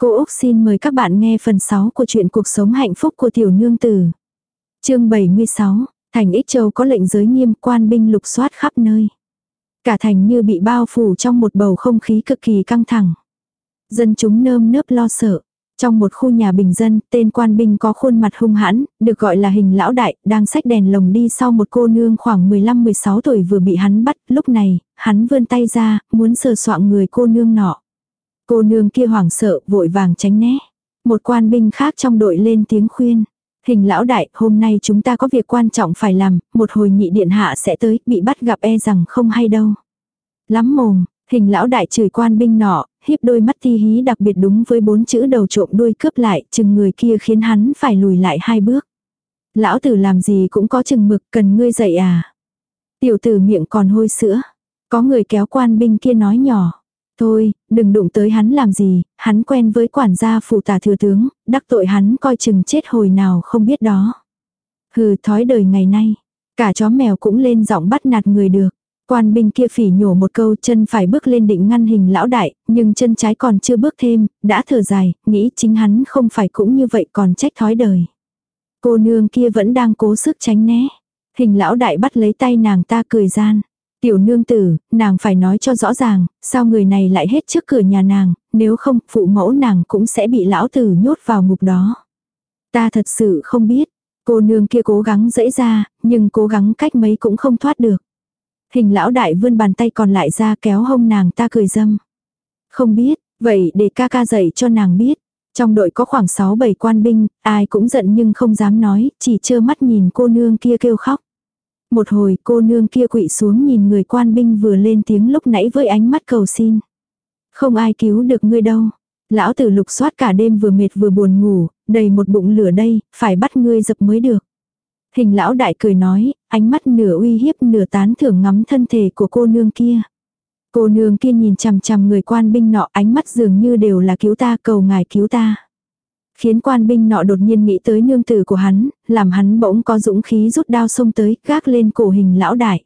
Cô Úc xin mời các bạn nghe phần 6 của truyện cuộc sống hạnh phúc của tiểu nương tử. chương 76, thành Ích Châu có lệnh giới nghiêm quan binh lục soát khắp nơi. Cả thành như bị bao phủ trong một bầu không khí cực kỳ căng thẳng. Dân chúng nơm nớp lo sợ. Trong một khu nhà bình dân, tên quan binh có khuôn mặt hung hãn, được gọi là hình lão đại, đang xách đèn lồng đi sau một cô nương khoảng 15-16 tuổi vừa bị hắn bắt. Lúc này, hắn vươn tay ra, muốn sờ soạng người cô nương nọ. Cô nương kia hoảng sợ, vội vàng tránh né. Một quan binh khác trong đội lên tiếng khuyên. Hình lão đại, hôm nay chúng ta có việc quan trọng phải làm, một hồi nhị điện hạ sẽ tới, bị bắt gặp e rằng không hay đâu. Lắm mồm, hình lão đại chửi quan binh nọ, híp đôi mắt thi hí đặc biệt đúng với bốn chữ đầu trộm đuôi cướp lại, chừng người kia khiến hắn phải lùi lại hai bước. Lão tử làm gì cũng có chừng mực, cần ngươi dạy à. Tiểu tử miệng còn hôi sữa. Có người kéo quan binh kia nói nhỏ. Thôi, đừng đụng tới hắn làm gì, hắn quen với quản gia phụ tả thừa tướng, đắc tội hắn coi chừng chết hồi nào không biết đó. Hừ thói đời ngày nay, cả chó mèo cũng lên giọng bắt nạt người được. Quan binh kia phỉ nhổ một câu chân phải bước lên định ngăn hình lão đại, nhưng chân trái còn chưa bước thêm, đã thở dài, nghĩ chính hắn không phải cũng như vậy còn trách thói đời. Cô nương kia vẫn đang cố sức tránh né. Hình lão đại bắt lấy tay nàng ta cười gian. Tiểu nương tử, nàng phải nói cho rõ ràng, sao người này lại hết trước cửa nhà nàng, nếu không, phụ mẫu nàng cũng sẽ bị lão tử nhốt vào ngục đó. Ta thật sự không biết, cô nương kia cố gắng dễ ra, nhưng cố gắng cách mấy cũng không thoát được. Hình lão đại vươn bàn tay còn lại ra kéo hông nàng ta cười dâm. Không biết, vậy để ca ca dạy cho nàng biết. Trong đội có khoảng 6-7 quan binh, ai cũng giận nhưng không dám nói, chỉ trơ mắt nhìn cô nương kia kêu khóc. Một hồi cô nương kia quỵ xuống nhìn người quan binh vừa lên tiếng lúc nãy với ánh mắt cầu xin. Không ai cứu được ngươi đâu. Lão tử lục soát cả đêm vừa mệt vừa buồn ngủ, đầy một bụng lửa đây, phải bắt ngươi dập mới được. Hình lão đại cười nói, ánh mắt nửa uy hiếp nửa tán thưởng ngắm thân thể của cô nương kia. Cô nương kia nhìn chằm chằm người quan binh nọ ánh mắt dường như đều là cứu ta cầu ngài cứu ta. Khiến quan binh nọ đột nhiên nghĩ tới nương tử của hắn, làm hắn bỗng có dũng khí rút đao xông tới, gác lên cổ hình lão đại.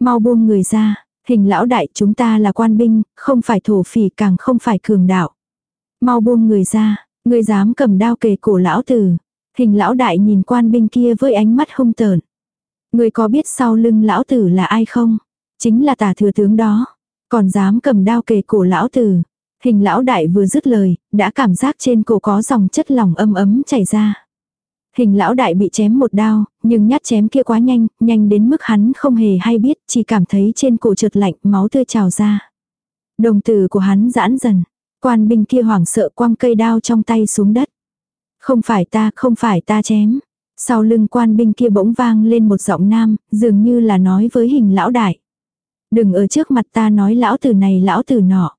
Mau buông người ra, hình lão đại chúng ta là quan binh, không phải thổ phỉ càng không phải cường đạo. Mau buông người ra, người dám cầm đao kề cổ lão tử. Hình lão đại nhìn quan binh kia với ánh mắt hung tợn. Người có biết sau lưng lão tử là ai không? Chính là tả thừa tướng đó. Còn dám cầm đao kề cổ lão tử. Hình lão đại vừa dứt lời, đã cảm giác trên cổ có dòng chất lỏng âm ấm chảy ra. Hình lão đại bị chém một đao, nhưng nhát chém kia quá nhanh, nhanh đến mức hắn không hề hay biết, chỉ cảm thấy trên cổ trượt lạnh, máu tươi trào ra. Đồng tử của hắn giãn dần, quan binh kia hoảng sợ quăng cây đao trong tay xuống đất. Không phải ta, không phải ta chém. Sau lưng quan binh kia bỗng vang lên một giọng nam, dường như là nói với hình lão đại. Đừng ở trước mặt ta nói lão tử này lão tử nọ.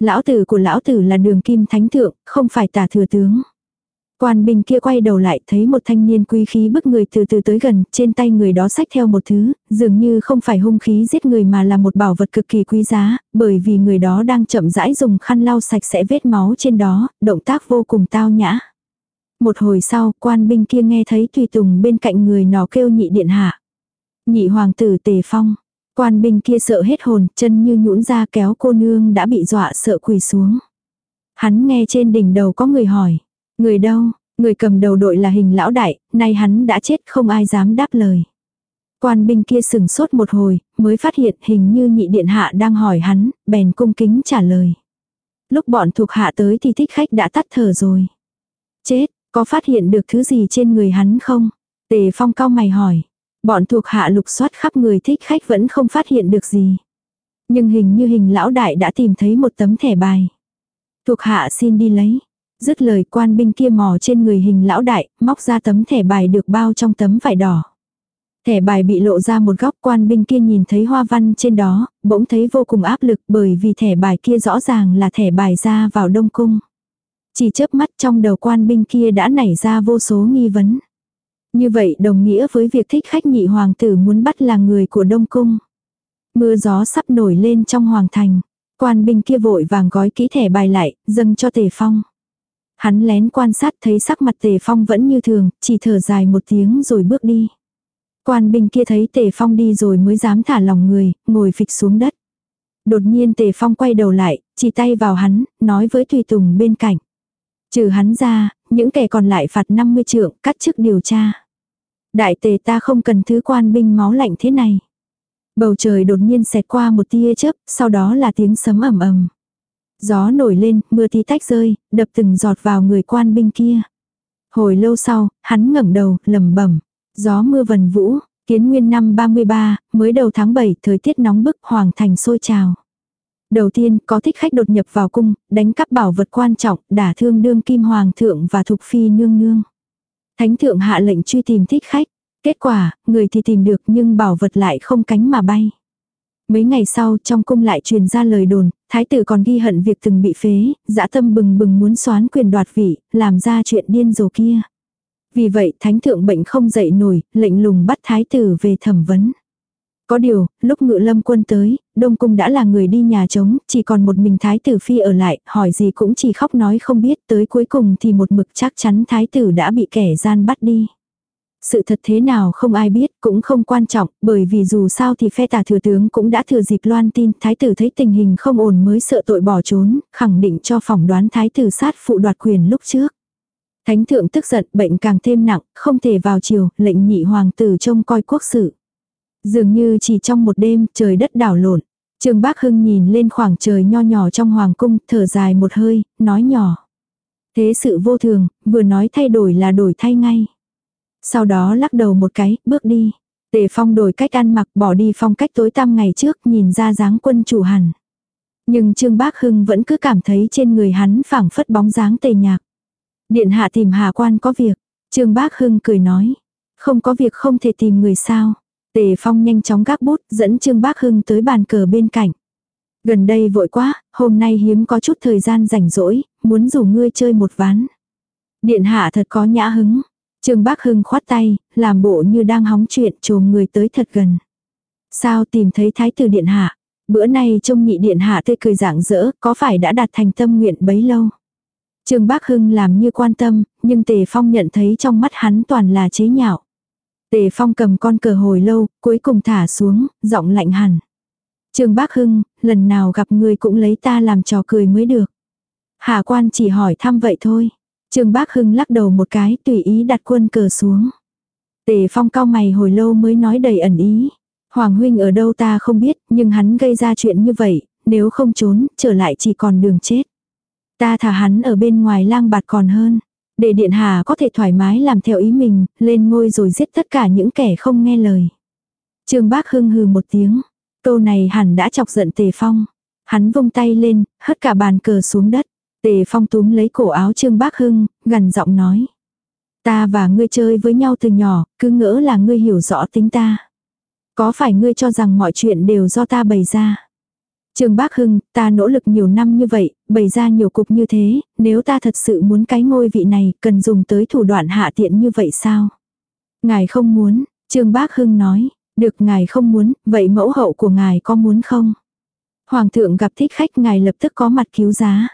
Lão tử của lão tử là đường kim thánh thượng, không phải tả thừa tướng. Quan binh kia quay đầu lại thấy một thanh niên quý khí bức người từ từ tới gần, trên tay người đó xách theo một thứ, dường như không phải hung khí giết người mà là một bảo vật cực kỳ quý giá, bởi vì người đó đang chậm rãi dùng khăn lau sạch sẽ vết máu trên đó, động tác vô cùng tao nhã. Một hồi sau, quan binh kia nghe thấy tùy tùng bên cạnh người nó kêu nhị điện hạ. Nhị hoàng tử tề phong, Quan binh kia sợ hết hồn, chân như nhũn ra kéo cô nương đã bị dọa sợ quỳ xuống. Hắn nghe trên đỉnh đầu có người hỏi. Người đâu? Người cầm đầu đội là hình lão đại, nay hắn đã chết không ai dám đáp lời. Quan binh kia sừng sốt một hồi, mới phát hiện hình như nhị điện hạ đang hỏi hắn, bèn cung kính trả lời. Lúc bọn thuộc hạ tới thì thích khách đã tắt thở rồi. Chết, có phát hiện được thứ gì trên người hắn không? Tề phong cao mày hỏi. Bọn thuộc hạ lục soát khắp người thích khách vẫn không phát hiện được gì. Nhưng hình như hình lão đại đã tìm thấy một tấm thẻ bài. Thuộc hạ xin đi lấy. Dứt lời quan binh kia mò trên người hình lão đại, móc ra tấm thẻ bài được bao trong tấm vải đỏ. Thẻ bài bị lộ ra một góc quan binh kia nhìn thấy hoa văn trên đó, bỗng thấy vô cùng áp lực bởi vì thẻ bài kia rõ ràng là thẻ bài ra vào đông cung. Chỉ chớp mắt trong đầu quan binh kia đã nảy ra vô số nghi vấn. Như vậy đồng nghĩa với việc thích khách nhị hoàng tử muốn bắt là người của Đông Cung. Mưa gió sắp nổi lên trong hoàng thành. Quan binh kia vội vàng gói kỹ thẻ bài lại, dâng cho Tề Phong. Hắn lén quan sát thấy sắc mặt Tề Phong vẫn như thường, chỉ thở dài một tiếng rồi bước đi. Quan binh kia thấy Tề Phong đi rồi mới dám thả lòng người, ngồi phịch xuống đất. Đột nhiên Tề Phong quay đầu lại, chỉ tay vào hắn, nói với Tùy Tùng bên cạnh. Trừ hắn ra, những kẻ còn lại phạt 50 trượng, cắt chức điều tra. Đại tề ta không cần thứ quan binh máu lạnh thế này. Bầu trời đột nhiên xẹt qua một tia chớp, sau đó là tiếng sấm ầm ầm. Gió nổi lên, mưa tí tách rơi, đập từng giọt vào người quan binh kia. Hồi lâu sau, hắn ngẩng đầu, lẩm bẩm, gió mưa vần vũ, kiến nguyên năm 33, mới đầu tháng 7, thời tiết nóng bức, hoàng thành sôi trào. Đầu tiên, có thích khách đột nhập vào cung, đánh cắp bảo vật quan trọng, đả thương đương kim hoàng thượng và thục phi nương nương. Thánh thượng hạ lệnh truy tìm thích khách. Kết quả, người thì tìm được nhưng bảo vật lại không cánh mà bay. Mấy ngày sau trong cung lại truyền ra lời đồn, thái tử còn ghi hận việc từng bị phế, dã tâm bừng bừng muốn xoán quyền đoạt vị, làm ra chuyện điên rồ kia. Vì vậy thánh thượng bệnh không dậy nổi, lệnh lùng bắt thái tử về thẩm vấn. Có điều, lúc ngự lâm quân tới, Đông Cung đã là người đi nhà trống, chỉ còn một mình Thái tử Phi ở lại, hỏi gì cũng chỉ khóc nói không biết, tới cuối cùng thì một mực chắc chắn Thái tử đã bị kẻ gian bắt đi. Sự thật thế nào không ai biết, cũng không quan trọng, bởi vì dù sao thì phe tả thừa tướng cũng đã thừa dịp loan tin, thái tử thấy tình hình không ổn mới sợ tội bỏ trốn, khẳng định cho phỏng đoán thái tử sát phụ đoạt quyền lúc trước. Thánh thượng tức giận, bệnh càng thêm nặng, không thể vào chiều, lệnh nhị hoàng tử trông coi quốc sự. Dường như chỉ trong một đêm, trời đất đảo lộn. Trương Bác Hưng nhìn lên khoảng trời nho nhỏ trong hoàng cung, thở dài một hơi, nói nhỏ. Thế sự vô thường, vừa nói thay đổi là đổi thay ngay. Sau đó lắc đầu một cái, bước đi. Tề phong đổi cách ăn mặc bỏ đi phong cách tối tăm ngày trước nhìn ra dáng quân chủ hẳn. Nhưng Trương Bác Hưng vẫn cứ cảm thấy trên người hắn phảng phất bóng dáng tề nhạc. Điện hạ tìm hạ quan có việc. Trương Bác Hưng cười nói. Không có việc không thể tìm người sao. Tề Phong nhanh chóng gác bút, dẫn Trương Bác Hưng tới bàn cờ bên cạnh. Gần đây vội quá, hôm nay hiếm có chút thời gian rảnh rỗi, muốn rủ ngươi chơi một ván. Điện hạ thật có nhã hứng. Trương Bác Hưng khoát tay, làm bộ như đang hóng chuyện trồm người tới thật gần. Sao tìm thấy thái tử điện hạ? Bữa nay trông nhị điện hạ tươi cười rạng rỡ, có phải đã đạt thành tâm nguyện bấy lâu? Trương Bác Hưng làm như quan tâm, nhưng Tề Phong nhận thấy trong mắt hắn toàn là chế nhạo. Tề Phong cầm con cờ hồi lâu, cuối cùng thả xuống, giọng lạnh hẳn. Trương Bác Hưng, lần nào gặp người cũng lấy ta làm trò cười mới được. Hà quan chỉ hỏi thăm vậy thôi. Trương Bác Hưng lắc đầu một cái tùy ý đặt quân cờ xuống. Tề Phong cao mày hồi lâu mới nói đầy ẩn ý. Hoàng huynh ở đâu ta không biết, nhưng hắn gây ra chuyện như vậy, nếu không trốn, trở lại chỉ còn đường chết. Ta thả hắn ở bên ngoài lang bạt còn hơn. Để điện hạ có thể thoải mái làm theo ý mình, lên ngôi rồi giết tất cả những kẻ không nghe lời. Trương Bác Hưng hừ một tiếng. Câu này hẳn đã chọc giận Tề Phong. Hắn vung tay lên, hất cả bàn cờ xuống đất. Tề Phong túm lấy cổ áo Trương Bác Hưng, gần giọng nói. Ta và ngươi chơi với nhau từ nhỏ, cứ ngỡ là ngươi hiểu rõ tính ta. Có phải ngươi cho rằng mọi chuyện đều do ta bày ra? Trương Bác Hưng, ta nỗ lực nhiều năm như vậy, bày ra nhiều cục như thế, nếu ta thật sự muốn cái ngôi vị này, cần dùng tới thủ đoạn hạ tiện như vậy sao? Ngài không muốn, Trương Bác Hưng nói, được ngài không muốn, vậy mẫu hậu của ngài có muốn không? Hoàng thượng gặp thích khách ngài lập tức có mặt cứu giá.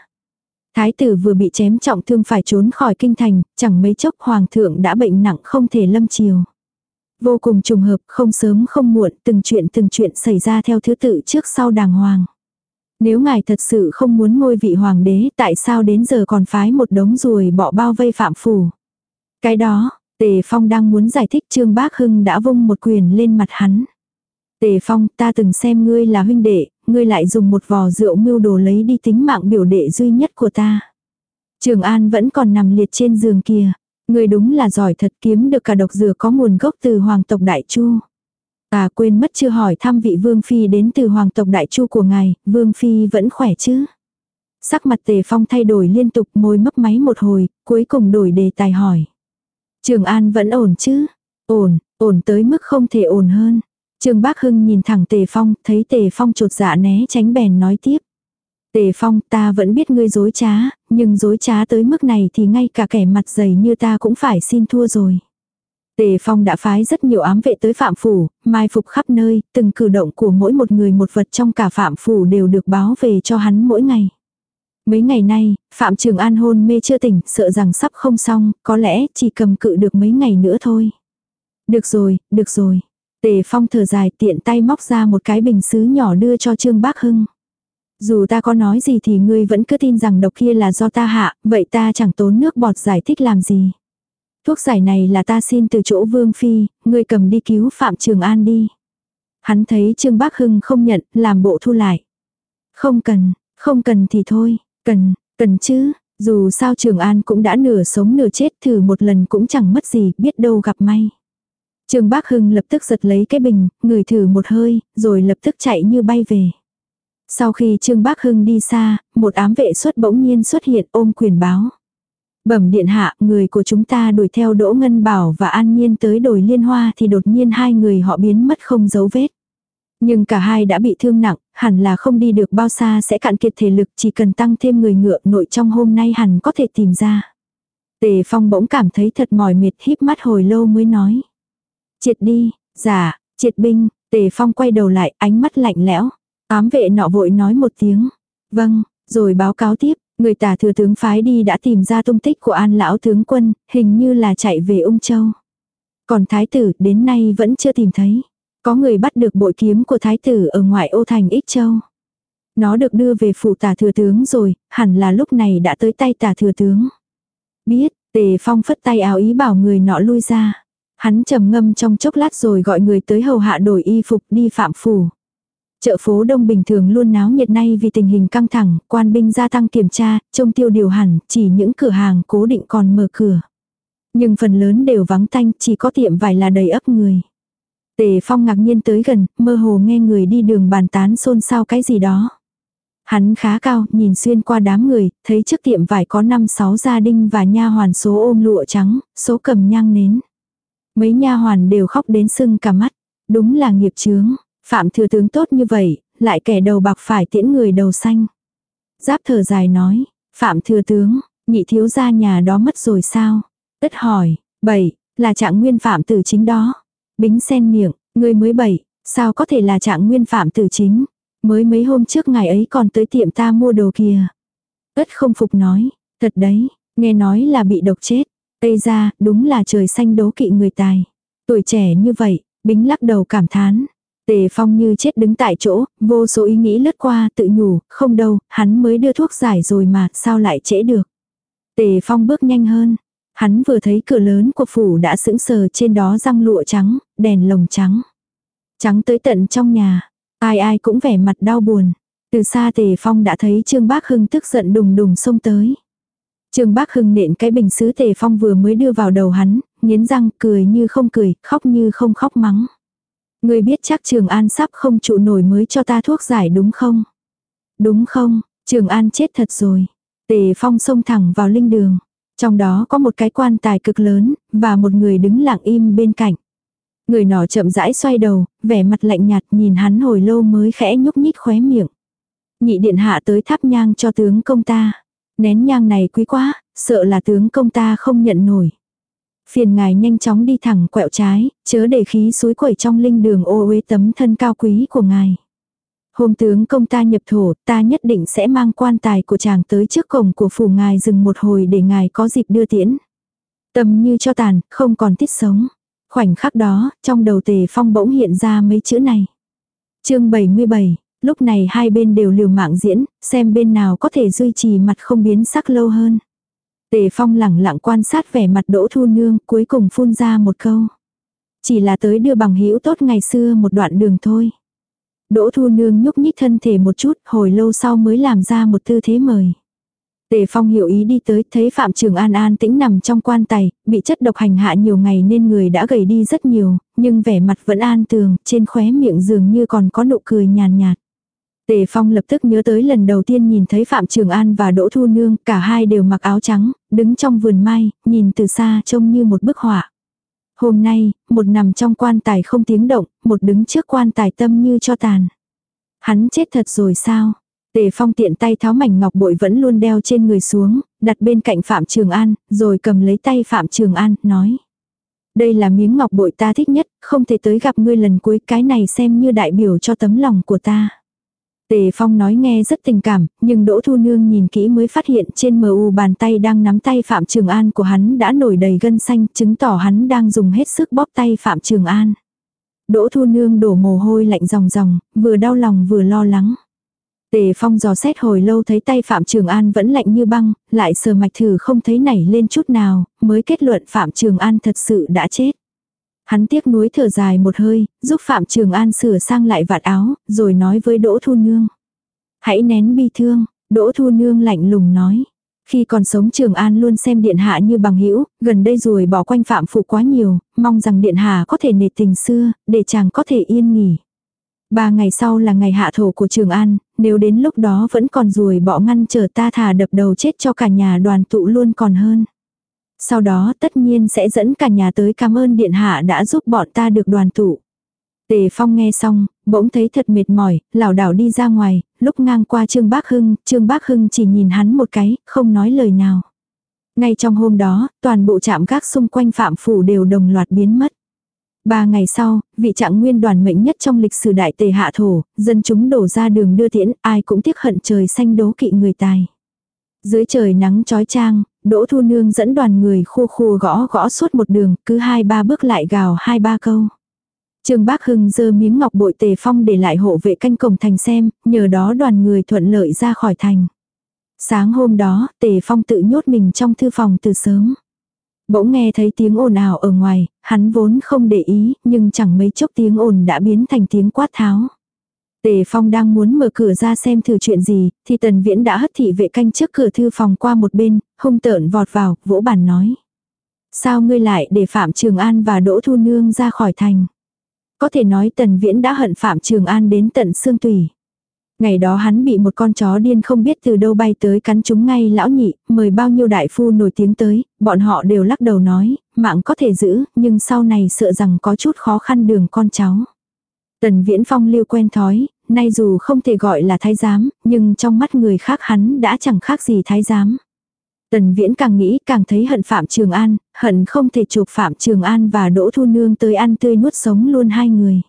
Thái tử vừa bị chém trọng thương phải trốn khỏi kinh thành, chẳng mấy chốc hoàng thượng đã bệnh nặng không thể lâm chiều. Vô cùng trùng hợp, không sớm không muộn, từng chuyện từng chuyện xảy ra theo thứ tự trước sau đàng hoàng. Nếu ngài thật sự không muốn ngôi vị hoàng đế, tại sao đến giờ còn phái một đống ruồi bỏ bao vây phạm phủ? Cái đó, Tề Phong đang muốn giải thích Trương Bác Hưng đã vung một quyền lên mặt hắn. Tề Phong, ta từng xem ngươi là huynh đệ, ngươi lại dùng một vò rượu mưu đồ lấy đi tính mạng biểu đệ duy nhất của ta. Trường An vẫn còn nằm liệt trên giường kia. Ngươi đúng là giỏi thật kiếm được cả độc dừa có nguồn gốc từ hoàng tộc Đại Chu. À quên mất chưa hỏi thăm vị Vương Phi đến từ hoàng tộc Đại Chu của ngài, Vương Phi vẫn khỏe chứ? Sắc mặt tề phong thay đổi liên tục môi mấp máy một hồi, cuối cùng đổi đề tài hỏi. Trường An vẫn ổn chứ? Ổn, ổn tới mức không thể ổn hơn. Trương Bác Hưng nhìn thẳng Tề Phong, thấy Tề Phong trột dạ né tránh bèn nói tiếp. Tề Phong, ta vẫn biết ngươi dối trá, nhưng dối trá tới mức này thì ngay cả kẻ mặt dày như ta cũng phải xin thua rồi. Tề Phong đã phái rất nhiều ám vệ tới Phạm Phủ, mai phục khắp nơi, từng cử động của mỗi một người một vật trong cả Phạm Phủ đều được báo về cho hắn mỗi ngày. Mấy ngày nay, Phạm Trường An hôn mê chưa tỉnh, sợ rằng sắp không xong, có lẽ chỉ cầm cự được mấy ngày nữa thôi. Được rồi, được rồi. Tề Phong thở dài tiện tay móc ra một cái bình sứ nhỏ đưa cho Trương Bác Hưng. Dù ta có nói gì thì ngươi vẫn cứ tin rằng độc kia là do ta hạ, vậy ta chẳng tốn nước bọt giải thích làm gì. Thuốc giải này là ta xin từ chỗ Vương Phi, ngươi cầm đi cứu Phạm Trường An đi. Hắn thấy Trương Bác Hưng không nhận, làm bộ thu lại. Không cần, không cần thì thôi, cần, cần chứ, dù sao Trường An cũng đã nửa sống nửa chết thử một lần cũng chẳng mất gì, biết đâu gặp may. Trương Bác Hưng lập tức giật lấy cái bình, người thử một hơi, rồi lập tức chạy như bay về. Sau khi Trương Bác Hưng đi xa, một ám vệ xuất bỗng nhiên xuất hiện ôm quyền báo. Bẩm điện hạ, người của chúng ta đuổi theo Đỗ Ngân Bảo và An Nhiên tới đồi liên hoa thì đột nhiên hai người họ biến mất không dấu vết. Nhưng cả hai đã bị thương nặng, hẳn là không đi được bao xa sẽ cạn kiệt thể lực chỉ cần tăng thêm người ngựa nội trong hôm nay hẳn có thể tìm ra. Tề Phong bỗng cảm thấy thật mỏi mệt híp mắt hồi lâu mới nói. Triệt đi, giả, triệt binh, Tề Phong quay đầu lại, ánh mắt lạnh lẽo. Ám vệ nọ vội nói một tiếng. Vâng, rồi báo cáo tiếp, người tả thừa tướng phái đi đã tìm ra tung tích của an lão tướng quân, hình như là chạy về ung châu. Còn thái tử đến nay vẫn chưa tìm thấy. Có người bắt được bội kiếm của thái tử ở ngoại ô thành Ích Châu. Nó được đưa về phủ tả thừa tướng rồi, hẳn là lúc này đã tới tay tả thừa tướng. Biết, tề phong phất tay áo ý bảo người nọ lui ra. Hắn trầm ngâm trong chốc lát rồi gọi người tới hầu hạ đổi y phục đi phạm phủ. Chợ phố đông bình thường luôn náo nhiệt nay vì tình hình căng thẳng, quan binh gia tăng kiểm tra, trông tiêu điều hẳn, chỉ những cửa hàng cố định còn mở cửa. Nhưng phần lớn đều vắng tanh, chỉ có tiệm vải là đầy ấp người. Tề Phong ngạc nhiên tới gần, mơ hồ nghe người đi đường bàn tán xôn xao cái gì đó. Hắn khá cao, nhìn xuyên qua đám người, thấy trước tiệm vải có 5-6 gia đình và nha hoàn số ôm lụa trắng, số cầm nhang nến. Mấy nha hoàn đều khóc đến sưng cả mắt. Đúng là nghiệp chướng. Phạm thừa tướng tốt như vậy, lại kẻ đầu bạc phải tiễn người đầu xanh. Giáp thở dài nói, Phạm thừa tướng, nhị thiếu gia nhà đó mất rồi sao? Tất hỏi, bảy, là trạng nguyên phạm tử chính đó. Bính sen miệng, người mới bảy, sao có thể là trạng nguyên phạm tử chính? Mới mấy hôm trước ngày ấy còn tới tiệm ta mua đồ kìa. Tất không phục nói, thật đấy, nghe nói là bị độc chết. Tây ra, đúng là trời xanh đố kỵ người tài. Tuổi trẻ như vậy, bính lắc đầu cảm thán. Tề Phong như chết đứng tại chỗ, vô số ý nghĩ lướt qua tự nhủ, không đâu, hắn mới đưa thuốc giải rồi mà, sao lại trễ được. Tề Phong bước nhanh hơn. Hắn vừa thấy cửa lớn của phủ đã sững sờ trên đó răng lụa trắng, đèn lồng trắng. Trắng tới tận trong nhà. Ai ai cũng vẻ mặt đau buồn. Từ xa Tề Phong đã thấy Trương Bác Hưng tức giận đùng đùng xông tới. Trương Bác Hưng nện cái bình sứ Tề Phong vừa mới đưa vào đầu hắn, nghiến răng cười như không cười, khóc như không khóc mắng. Ngươi biết chắc Trường An sắp không trụ nổi mới cho ta thuốc giải đúng không? Đúng không, Trường An chết thật rồi. Tề Phong xông thẳng vào linh đường. Trong đó có một cái quan tài cực lớn, và một người đứng lặng im bên cạnh. Người nọ chậm rãi xoay đầu, vẻ mặt lạnh nhạt nhìn hắn hồi lâu mới khẽ nhúc nhích khóe miệng. Nhị điện hạ tới thắp nhang cho tướng công ta. Nén nhang này quý quá, sợ là tướng công ta không nhận nổi. Phiền ngài nhanh chóng đi thẳng quẹo trái, chớ để khí suối quẩy trong linh đường ô uế tấm thân cao quý của ngài. Hôm tướng công ta nhập thổ, ta nhất định sẽ mang quan tài của chàng tới trước cổng của phủ ngài dừng một hồi để ngài có dịp đưa tiễn. Tâm như cho tàn, không còn tiết sống. Khoảnh khắc đó, trong đầu tề phong bỗng hiện ra mấy chữ này. chương 77, lúc này hai bên đều liều mạng diễn, xem bên nào có thể duy trì mặt không biến sắc lâu hơn. Tề Phong lẳng lặng quan sát vẻ mặt Đỗ Thu Nương, cuối cùng phun ra một câu. Chỉ là tới đưa bằng hữu tốt ngày xưa một đoạn đường thôi. Đỗ Thu Nương nhúc nhích thân thể một chút, hồi lâu sau mới làm ra một tư thế mời. Tề Phong hiểu ý đi tới, thấy Phạm Trường An an tĩnh nằm trong quan tài, bị chất độc hành hạ nhiều ngày nên người đã gầy đi rất nhiều, nhưng vẻ mặt vẫn an tường, trên khóe miệng dường như còn có nụ cười nhàn nhạt. Tề Phong lập tức nhớ tới lần đầu tiên nhìn thấy Phạm Trường An và Đỗ Thu Nương, cả hai đều mặc áo trắng, đứng trong vườn mai, nhìn từ xa trông như một bức họa. Hôm nay, một nằm trong quan tài không tiếng động, một đứng trước quan tài tâm như cho tàn. Hắn chết thật rồi sao? Tề Phong tiện tay tháo mảnh ngọc bội vẫn luôn đeo trên người xuống, đặt bên cạnh Phạm Trường An, rồi cầm lấy tay Phạm Trường An, nói. Đây là miếng ngọc bội ta thích nhất, không thể tới gặp ngươi lần cuối cái này xem như đại biểu cho tấm lòng của ta. Tề Phong nói nghe rất tình cảm, nhưng Đỗ Thu Nương nhìn kỹ mới phát hiện trên mờ u bàn tay đang nắm tay Phạm Trường An của hắn đã nổi đầy gân xanh, chứng tỏ hắn đang dùng hết sức bóp tay Phạm Trường An. Đỗ Thu Nương đổ mồ hôi lạnh ròng ròng, vừa đau lòng vừa lo lắng. Tề Phong dò xét hồi lâu thấy tay Phạm Trường An vẫn lạnh như băng, lại sờ mạch thử không thấy nảy lên chút nào, mới kết luận Phạm Trường An thật sự đã chết. Hắn tiếc nuối thở dài một hơi, giúp Phạm Trường An sửa sang lại vạt áo, rồi nói với Đỗ Thu Nương. Hãy nén bi thương, Đỗ Thu Nương lạnh lùng nói. Khi còn sống Trường An luôn xem Điện Hạ như bằng hữu gần đây rồi bỏ quanh Phạm Phụ quá nhiều, mong rằng Điện Hạ có thể nề tình xưa, để chàng có thể yên nghỉ. Ba ngày sau là ngày hạ thổ của Trường An, nếu đến lúc đó vẫn còn ruồi bỏ ngăn chờ ta thả đập đầu chết cho cả nhà đoàn tụ luôn còn hơn. Sau đó tất nhiên sẽ dẫn cả nhà tới cảm ơn Điện Hạ đã giúp bọn ta được đoàn tụ. Tề Phong nghe xong, bỗng thấy thật mệt mỏi, lảo đảo đi ra ngoài, lúc ngang qua Trương Bác Hưng, Trương Bác Hưng chỉ nhìn hắn một cái, không nói lời nào. Ngay trong hôm đó, toàn bộ trạm gác xung quanh phạm phủ đều đồng loạt biến mất. Ba ngày sau, vị trạng nguyên đoàn mệnh nhất trong lịch sử đại tề hạ thổ, dân chúng đổ ra đường đưa tiễn, ai cũng tiếc hận trời xanh đố kỵ người tài. Dưới trời nắng trói trang, Đỗ Thu Nương dẫn đoàn người khu khu gõ gõ suốt một đường, cứ hai ba bước lại gào hai ba câu. Trương Bác Hưng giơ miếng ngọc bội tề phong để lại hộ vệ canh cổng thành xem, nhờ đó đoàn người thuận lợi ra khỏi thành. Sáng hôm đó, tề phong tự nhốt mình trong thư phòng từ sớm. Bỗng nghe thấy tiếng ồn ào ở ngoài, hắn vốn không để ý, nhưng chẳng mấy chốc tiếng ồn đã biến thành tiếng quát tháo. Tề Phong đang muốn mở cửa ra xem thử chuyện gì, thì Tần Viễn đã hất thị vệ canh trước cửa thư phòng qua một bên, hung tợn vọt vào, vỗ bàn nói. Sao ngươi lại để Phạm Trường An và Đỗ Thu Nương ra khỏi thành? Có thể nói Tần Viễn đã hận Phạm Trường An đến tận xương tủy. Ngày đó hắn bị một con chó điên không biết từ đâu bay tới cắn chúng ngay lão nhị, mời bao nhiêu đại phu nổi tiếng tới, bọn họ đều lắc đầu nói, mạng có thể giữ, nhưng sau này sợ rằng có chút khó khăn đường con cháu. Tần Viễn Phong lưu quen thói, nay dù không thể gọi là thái giám, nhưng trong mắt người khác hắn đã chẳng khác gì thái giám. Tần Viễn càng nghĩ càng thấy hận Phạm Trường An, hận không thể chụp Phạm Trường An và Đỗ Thu Nương tới ăn tươi nuốt sống luôn hai người.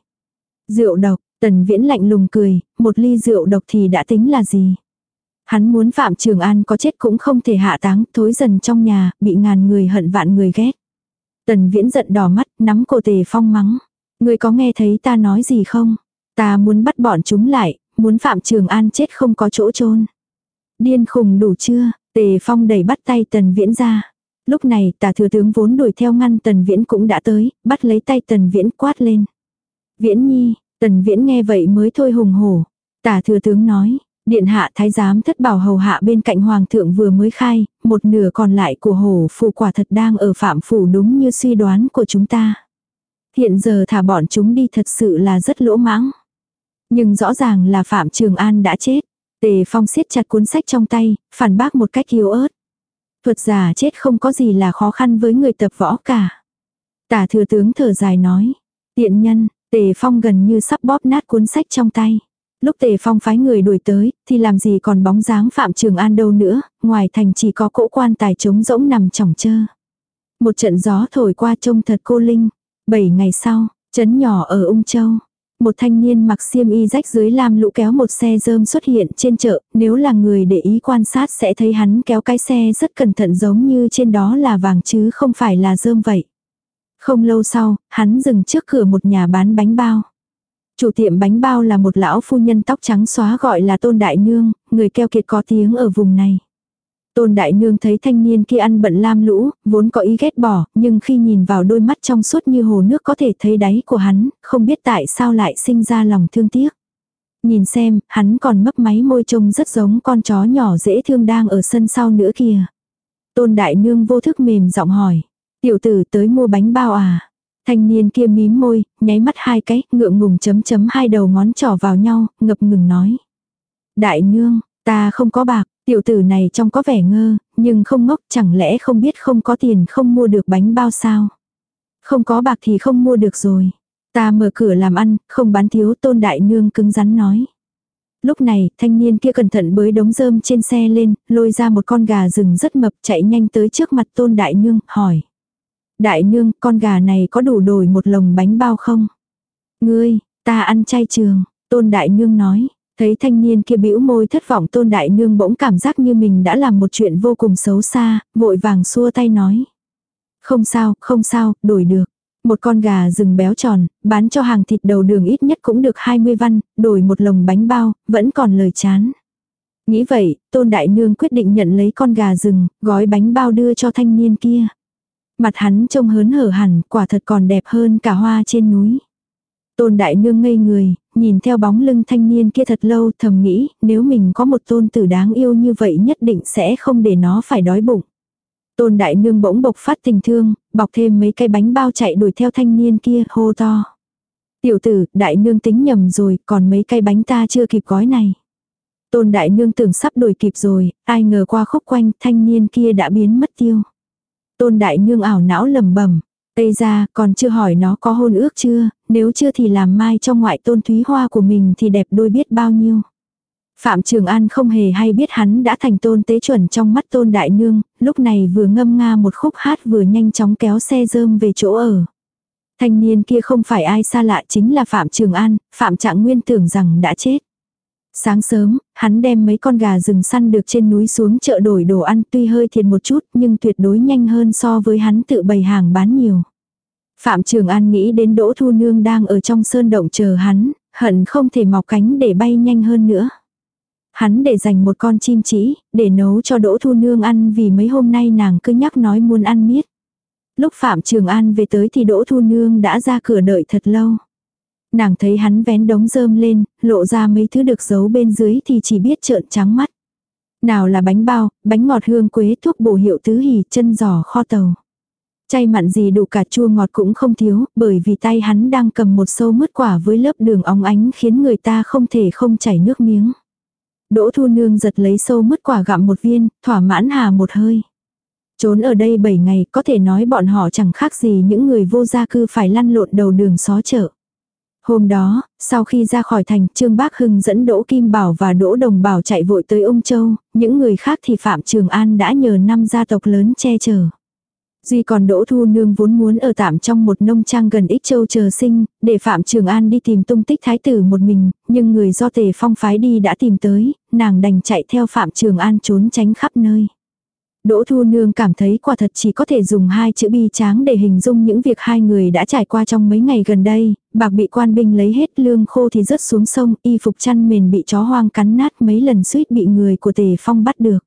Rượu độc, Tần Viễn lạnh lùng cười, một ly rượu độc thì đã tính là gì. Hắn muốn Phạm Trường An có chết cũng không thể hạ táng, thối dần trong nhà, bị ngàn người hận vạn người ghét. Tần Viễn giận đỏ mắt, nắm cổ tề phong mắng. Người có nghe thấy ta nói gì không? Ta muốn bắt bọn chúng lại, muốn Phạm Trường An chết không có chỗ chôn Điên khùng đủ chưa? Tề Phong đẩy bắt tay Tần Viễn ra. Lúc này tả thừa tướng vốn đuổi theo ngăn Tần Viễn cũng đã tới, bắt lấy tay Tần Viễn quát lên. Viễn nhi, Tần Viễn nghe vậy mới thôi hùng hổ. Tả thừa tướng nói, điện hạ thái giám thất bảo hầu hạ bên cạnh hoàng thượng vừa mới khai, một nửa còn lại của hổ phù quả thật đang ở phạm phủ đúng như suy đoán của chúng ta. Hiện giờ thả bọn chúng đi thật sự là rất lỗ mãng. Nhưng rõ ràng là Phạm Trường An đã chết. Tề Phong siết chặt cuốn sách trong tay, phản bác một cách yếu ớt. Thuật giả chết không có gì là khó khăn với người tập võ cả. Tả thừa tướng thở dài nói. Tiện nhân, Tề Phong gần như sắp bóp nát cuốn sách trong tay. Lúc Tề Phong phái người đuổi tới, thì làm gì còn bóng dáng Phạm Trường An đâu nữa, ngoài thành chỉ có cỗ quan tài trống rỗng nằm chỏng chơ. Một trận gió thổi qua trông thật cô linh. Bảy ngày sau, trấn nhỏ ở Ung Châu. Một thanh niên mặc xiêm y rách dưới lam lũ kéo một xe rơm xuất hiện trên chợ, nếu là người để ý quan sát sẽ thấy hắn kéo cái xe rất cẩn thận giống như trên đó là vàng chứ không phải là rơm vậy. Không lâu sau, hắn dừng trước cửa một nhà bán bánh bao. Chủ tiệm bánh bao là một lão phu nhân tóc trắng xóa gọi là Tôn Đại Nương, người keo kiệt có tiếng ở vùng này. Tôn Đại Nương thấy thanh niên kia ăn bận lam lũ, vốn có ý ghét bỏ, nhưng khi nhìn vào đôi mắt trong suốt như hồ nước có thể thấy đáy của hắn, không biết tại sao lại sinh ra lòng thương tiếc. Nhìn xem, hắn còn mấp máy môi trông rất giống con chó nhỏ dễ thương đang ở sân sau nữa kìa. Tôn Đại Nương vô thức mềm giọng hỏi. Tiểu tử tới mua bánh bao à? Thanh niên kia mím môi, nháy mắt hai cái, ngượng ngùng chấm chấm hai đầu ngón trỏ vào nhau, ngập ngừng nói. Đại Nương, ta không có bạc, Tiểu tử này trông có vẻ ngơ, nhưng không ngốc chẳng lẽ không biết không có tiền không mua được bánh bao sao. Không có bạc thì không mua được rồi. Ta mở cửa làm ăn, không bán thiếu tôn đại nương cứng rắn nói. Lúc này, thanh niên kia cẩn thận bới đống rơm trên xe lên, lôi ra một con gà rừng rất mập chạy nhanh tới trước mặt tôn đại nương, hỏi. Đại nương, con gà này có đủ đổi một lồng bánh bao không? Ngươi, ta ăn chay trường, tôn đại nương nói. Thấy thanh niên kia bĩu môi thất vọng tôn đại nương bỗng cảm giác như mình đã làm một chuyện vô cùng xấu xa, vội vàng xua tay nói. Không sao, không sao, đổi được. Một con gà rừng béo tròn, bán cho hàng thịt đầu đường ít nhất cũng được 20 văn, đổi một lồng bánh bao, vẫn còn lời chán. Nghĩ vậy, Tôn Đại Nương quyết định nhận lấy con gà rừng, gói bánh bao đưa cho thanh niên kia. Mặt hắn trông hớn hở hẳn, quả thật còn đẹp hơn cả hoa trên núi. Tôn Đại Nương ngây người, nhìn theo bóng lưng thanh niên kia thật lâu thầm nghĩ nếu mình có một tôn tử đáng yêu như vậy nhất định sẽ không để nó phải đói bụng. Tôn Đại Nương bỗng bộc phát tình thương, bọc thêm mấy cái bánh bao chạy đuổi theo thanh niên kia hô to. Tiểu tử, Đại Nương tính nhầm rồi, còn mấy cái bánh ta chưa kịp gói này. Tôn Đại Nương tưởng sắp đuổi kịp rồi, ai ngờ qua khúc quanh thanh niên kia đã biến mất tiêu. Tôn Đại Nương ảo não lầm bẩm Tây ra, còn chưa hỏi nó có hôn ước chưa, nếu chưa thì làm mai cho ngoại tôn thúy hoa của mình thì đẹp đôi biết bao nhiêu. Phạm Trường An không hề hay biết hắn đã thành tôn tế chuẩn trong mắt tôn đại nương, lúc này vừa ngâm nga một khúc hát vừa nhanh chóng kéo xe rơm về chỗ ở. Thanh niên kia không phải ai xa lạ chính là Phạm Trường An, Phạm Trạng Nguyên tưởng rằng đã chết. Sáng sớm, hắn đem mấy con gà rừng săn được trên núi xuống chợ đổi đồ ăn tuy hơi thiệt một chút nhưng tuyệt đối nhanh hơn so với hắn tự bày hàng bán nhiều. Phạm Trường An nghĩ đến Đỗ Thu Nương đang ở trong sơn động chờ hắn, hận không thể mọc cánh để bay nhanh hơn nữa. Hắn để dành một con chim chỉ, để nấu cho Đỗ Thu Nương ăn vì mấy hôm nay nàng cứ nhắc nói muốn ăn miết. Lúc Phạm Trường An về tới thì Đỗ Thu Nương đã ra cửa đợi thật lâu. Nàng thấy hắn vén đống rơm lên, lộ ra mấy thứ được giấu bên dưới thì chỉ biết trợn trắng mắt. Nào là bánh bao, bánh ngọt hương quế thuốc bổ hiệu tứ hỉ, chân giò kho tàu. Chay mặn gì đủ cả chua ngọt cũng không thiếu, bởi vì tay hắn đang cầm một sâu mứt quả với lớp đường óng ánh khiến người ta không thể không chảy nước miếng. Đỗ thu nương giật lấy sâu mứt quả gặm một viên, thỏa mãn hà một hơi. Trốn ở đây 7 ngày có thể nói bọn họ chẳng khác gì những người vô gia cư phải lăn lộn đầu đường xó chợ. Hôm đó, sau khi ra khỏi thành, Trương Bác Hưng dẫn Đỗ Kim Bảo và Đỗ Đồng Bảo chạy vội tới ông Châu, những người khác thì Phạm Trường An đã nhờ năm gia tộc lớn che chở. Duy còn Đỗ Thu Nương vốn muốn ở tạm trong một nông trang gần Ích Châu chờ sinh, để Phạm Trường An đi tìm tung tích thái tử một mình, nhưng người do tề phong phái đi đã tìm tới, nàng đành chạy theo Phạm Trường An trốn tránh khắp nơi. Đỗ Thu Nương cảm thấy quả thật chỉ có thể dùng hai chữ bi tráng để hình dung những việc hai người đã trải qua trong mấy ngày gần đây, bạc bị quan binh lấy hết lương khô thì rớt xuống sông, y phục chăn mền bị chó hoang cắn nát mấy lần suýt bị người của tề phong bắt được.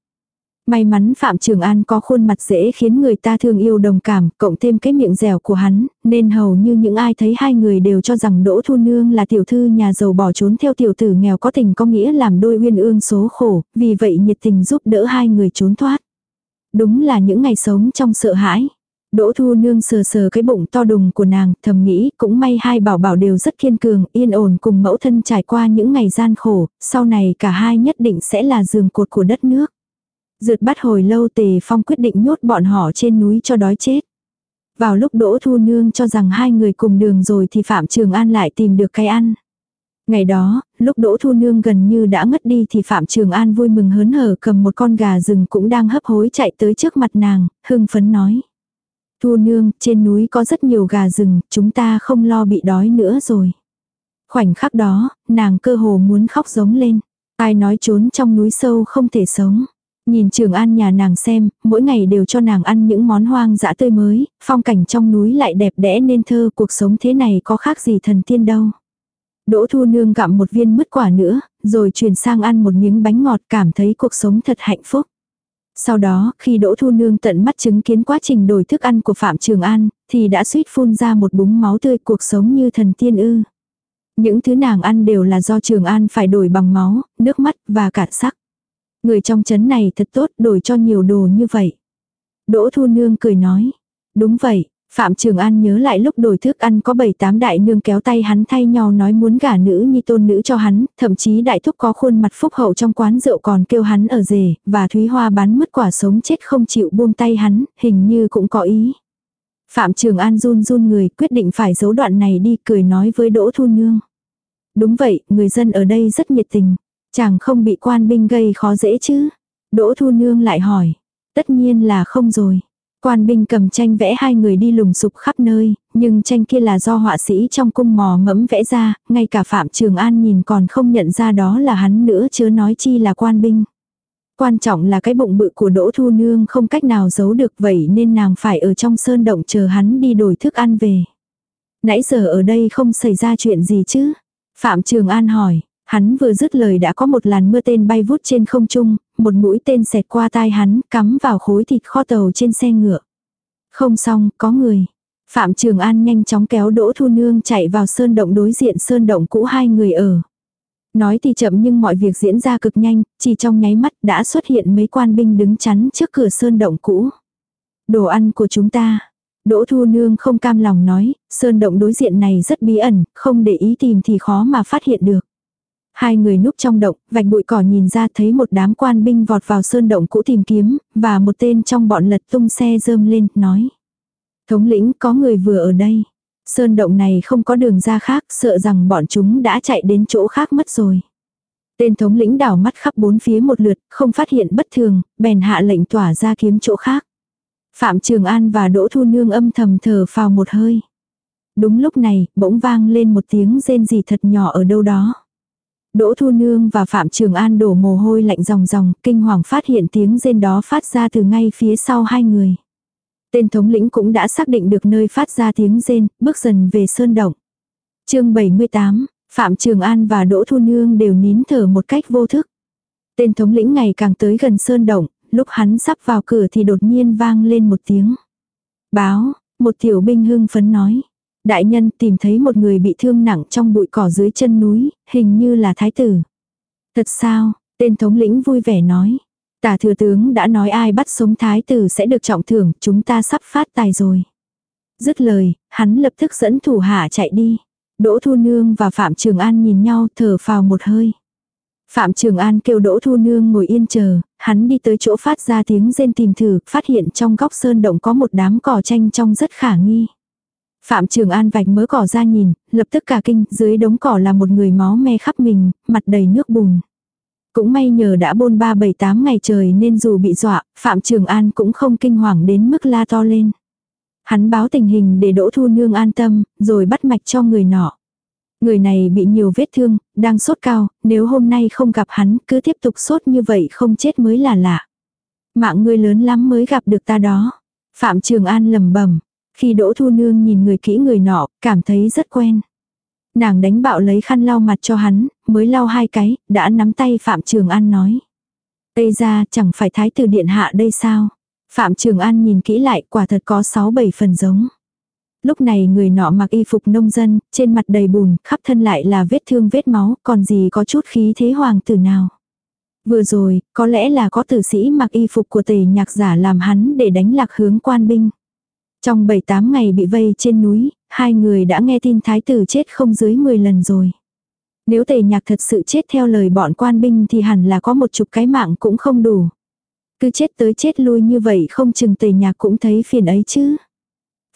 May mắn Phạm Trường An có khuôn mặt dễ khiến người ta thương yêu đồng cảm, cộng thêm cái miệng dẻo của hắn, nên hầu như những ai thấy hai người đều cho rằng Đỗ Thu Nương là tiểu thư nhà giàu bỏ trốn theo tiểu tử nghèo có tình có nghĩa làm đôi uyên ương số khổ, vì vậy nhiệt tình giúp đỡ hai người trốn thoát. Đúng là những ngày sống trong sợ hãi. Đỗ Thu Nương sờ sờ cái bụng to đùng của nàng, thầm nghĩ cũng may hai bảo bảo đều rất kiên cường, yên ổn cùng mẫu thân trải qua những ngày gian khổ, sau này cả hai nhất định sẽ là giường cột của đất nước. Rượt bắt hồi lâu tề phong quyết định nhốt bọn họ trên núi cho đói chết. Vào lúc Đỗ Thu Nương cho rằng hai người cùng đường rồi thì Phạm Trường An lại tìm được cái ăn. Ngày đó, lúc Đỗ Thu Nương gần như đã ngất đi thì Phạm Trường An vui mừng hớn hở cầm một con gà rừng cũng đang hấp hối chạy tới trước mặt nàng, hưng phấn nói. Thu Nương, trên núi có rất nhiều gà rừng, chúng ta không lo bị đói nữa rồi. Khoảnh khắc đó, nàng cơ hồ muốn khóc giống lên. Ai nói trốn trong núi sâu không thể sống. Nhìn Trường An nhà nàng xem, mỗi ngày đều cho nàng ăn những món hoang dã tươi mới, phong cảnh trong núi lại đẹp đẽ nên thơ cuộc sống thế này có khác gì thần tiên đâu. Đỗ Thu Nương gặm một viên mứt quả nữa, rồi chuyển sang ăn một miếng bánh ngọt cảm thấy cuộc sống thật hạnh phúc. Sau đó, khi Đỗ Thu Nương tận mắt chứng kiến quá trình đổi thức ăn của Phạm Trường An, thì đã suýt phun ra một búng máu tươi cuộc sống như thần tiên ư. Những thứ nàng ăn đều là do Trường An phải đổi bằng máu, nước mắt và cả sắc. Người trong chấn này thật tốt đổi cho nhiều đồ như vậy. Đỗ Thu Nương cười nói. Đúng vậy, Phạm Trường An nhớ lại lúc đổi thức ăn có bảy tám đại nương kéo tay hắn thay nhau nói muốn gả nữ nhi tôn nữ cho hắn, thậm chí đại thúc có khuôn mặt phúc hậu trong quán rượu còn kêu hắn ở rể, và Thúy Hoa bán mất quả sống chết không chịu buông tay hắn, hình như cũng có ý. Phạm Trường An run run người quyết định phải giấu đoạn này đi cười nói với Đỗ Thu Nương. Đúng vậy, người dân ở đây rất nhiệt tình. Chàng không bị quan binh gây khó dễ chứ? Đỗ Thu Nương lại hỏi. Tất nhiên là không rồi. Quan binh cầm tranh vẽ hai người đi lùng sục khắp nơi, nhưng tranh kia là do họa sĩ trong cung mò mẫm vẽ ra, ngay cả Phạm Trường An nhìn còn không nhận ra đó là hắn nữa chớ nói chi là quan binh. Quan trọng là cái bụng bự của Đỗ Thu Nương không cách nào giấu được vậy nên nàng phải ở trong sơn động chờ hắn đi đổi thức ăn về. Nãy giờ ở đây không xảy ra chuyện gì chứ? Phạm Trường An hỏi, hắn vừa dứt lời đã có một làn mưa tên bay vút trên không trung, một mũi tên xẹt qua tai hắn, cắm vào khối thịt kho tàu trên xe ngựa. Không xong, có người. Phạm Trường An nhanh chóng kéo Đỗ Thu Nương chạy vào sơn động đối diện sơn động cũ hai người ở. Nói thì chậm nhưng mọi việc diễn ra cực nhanh, chỉ trong nháy mắt đã xuất hiện mấy quan binh đứng chắn trước cửa sơn động cũ. Đồ ăn của chúng ta. Đỗ Thu Nương không cam lòng nói, sơn động đối diện này rất bí ẩn, không để ý tìm thì khó mà phát hiện được. Hai người núp trong động, vạch bụi cỏ nhìn ra thấy một đám quan binh vọt vào sơn động cũ tìm kiếm, và một tên trong bọn lật tung xe rơm lên, nói. Thống lĩnh có người vừa ở đây. Sơn động này không có đường ra khác, sợ rằng bọn chúng đã chạy đến chỗ khác mất rồi. Tên thống lĩnh đảo mắt khắp bốn phía một lượt, không phát hiện bất thường, bèn hạ lệnh tỏa ra kiếm chỗ khác. Phạm Trường An và Đỗ Thu Nương âm thầm thở phào một hơi. Đúng lúc này, bỗng vang lên một tiếng rên gì thật nhỏ ở đâu đó. Đỗ Thu Nương và Phạm Trường An đổ mồ hôi lạnh ròng ròng, kinh hoàng phát hiện tiếng rên đó phát ra từ ngay phía sau hai người. Tên thống lĩnh cũng đã xác định được nơi phát ra tiếng rên, bước dần về sơn động. chương 78, Phạm Trường An và Đỗ Thu Nương đều nín thở một cách vô thức. Tên thống lĩnh ngày càng tới gần sơn động, lúc hắn sắp vào cửa thì đột nhiên vang lên một tiếng. Báo, một tiểu binh hưng phấn nói. Đại nhân tìm thấy một người bị thương nặng trong bụi cỏ dưới chân núi, hình như là thái tử. Thật sao, tên thống lĩnh vui vẻ nói. Tả thừa tướng đã nói ai bắt sống thái tử sẽ được trọng thưởng, chúng ta sắp phát tài rồi. Dứt lời, hắn lập tức dẫn thủ hạ chạy đi. Đỗ Thu Nương và Phạm Trường An nhìn nhau thở phào một hơi. Phạm Trường An kêu Đỗ Thu Nương ngồi yên chờ, hắn đi tới chỗ phát ra tiếng rên tìm thử, phát hiện trong góc sơn động có một đám cỏ tranh trong rất khả nghi. Phạm Trường An vạch mớ cỏ ra nhìn, lập tức cả kinh, dưới đống cỏ là một người máu me khắp mình, mặt đầy nước bùn. Cũng may nhờ đã bôn ba bảy tám ngày trời nên dù bị dọa, Phạm Trường An cũng không kinh hoàng đến mức la to lên. Hắn báo tình hình để Đỗ Thu Nương an tâm, rồi bắt mạch cho người nọ. Người này bị nhiều vết thương, đang sốt cao, nếu hôm nay không gặp hắn cứ tiếp tục sốt như vậy không chết mới là lạ. Mạng người lớn lắm mới gặp được ta đó. Phạm Trường An lầm bẩm khi Đỗ Thu Nương nhìn người kỹ người nọ, cảm thấy rất quen. Nàng đánh bạo lấy khăn lau mặt cho hắn, mới lau hai cái, đã nắm tay Phạm Trường An nói. Tây ra chẳng phải thái tử điện hạ đây sao? Phạm Trường An nhìn kỹ lại quả thật có 6-7 phần giống. Lúc này người nọ mặc y phục nông dân, trên mặt đầy bùn, khắp thân lại là vết thương vết máu, còn gì có chút khí thế hoàng tử nào. Vừa rồi, có lẽ là có tử sĩ mặc y phục của tề nhạc giả làm hắn để đánh lạc hướng quan binh. Trong 7-8 ngày bị vây trên núi, hai người đã nghe tin thái tử chết không dưới 10 lần rồi. Nếu tề nhạc thật sự chết theo lời bọn quan binh thì hẳn là có một chục cái mạng cũng không đủ. Cứ chết tới chết lui như vậy không chừng tề nhạc cũng thấy phiền ấy chứ.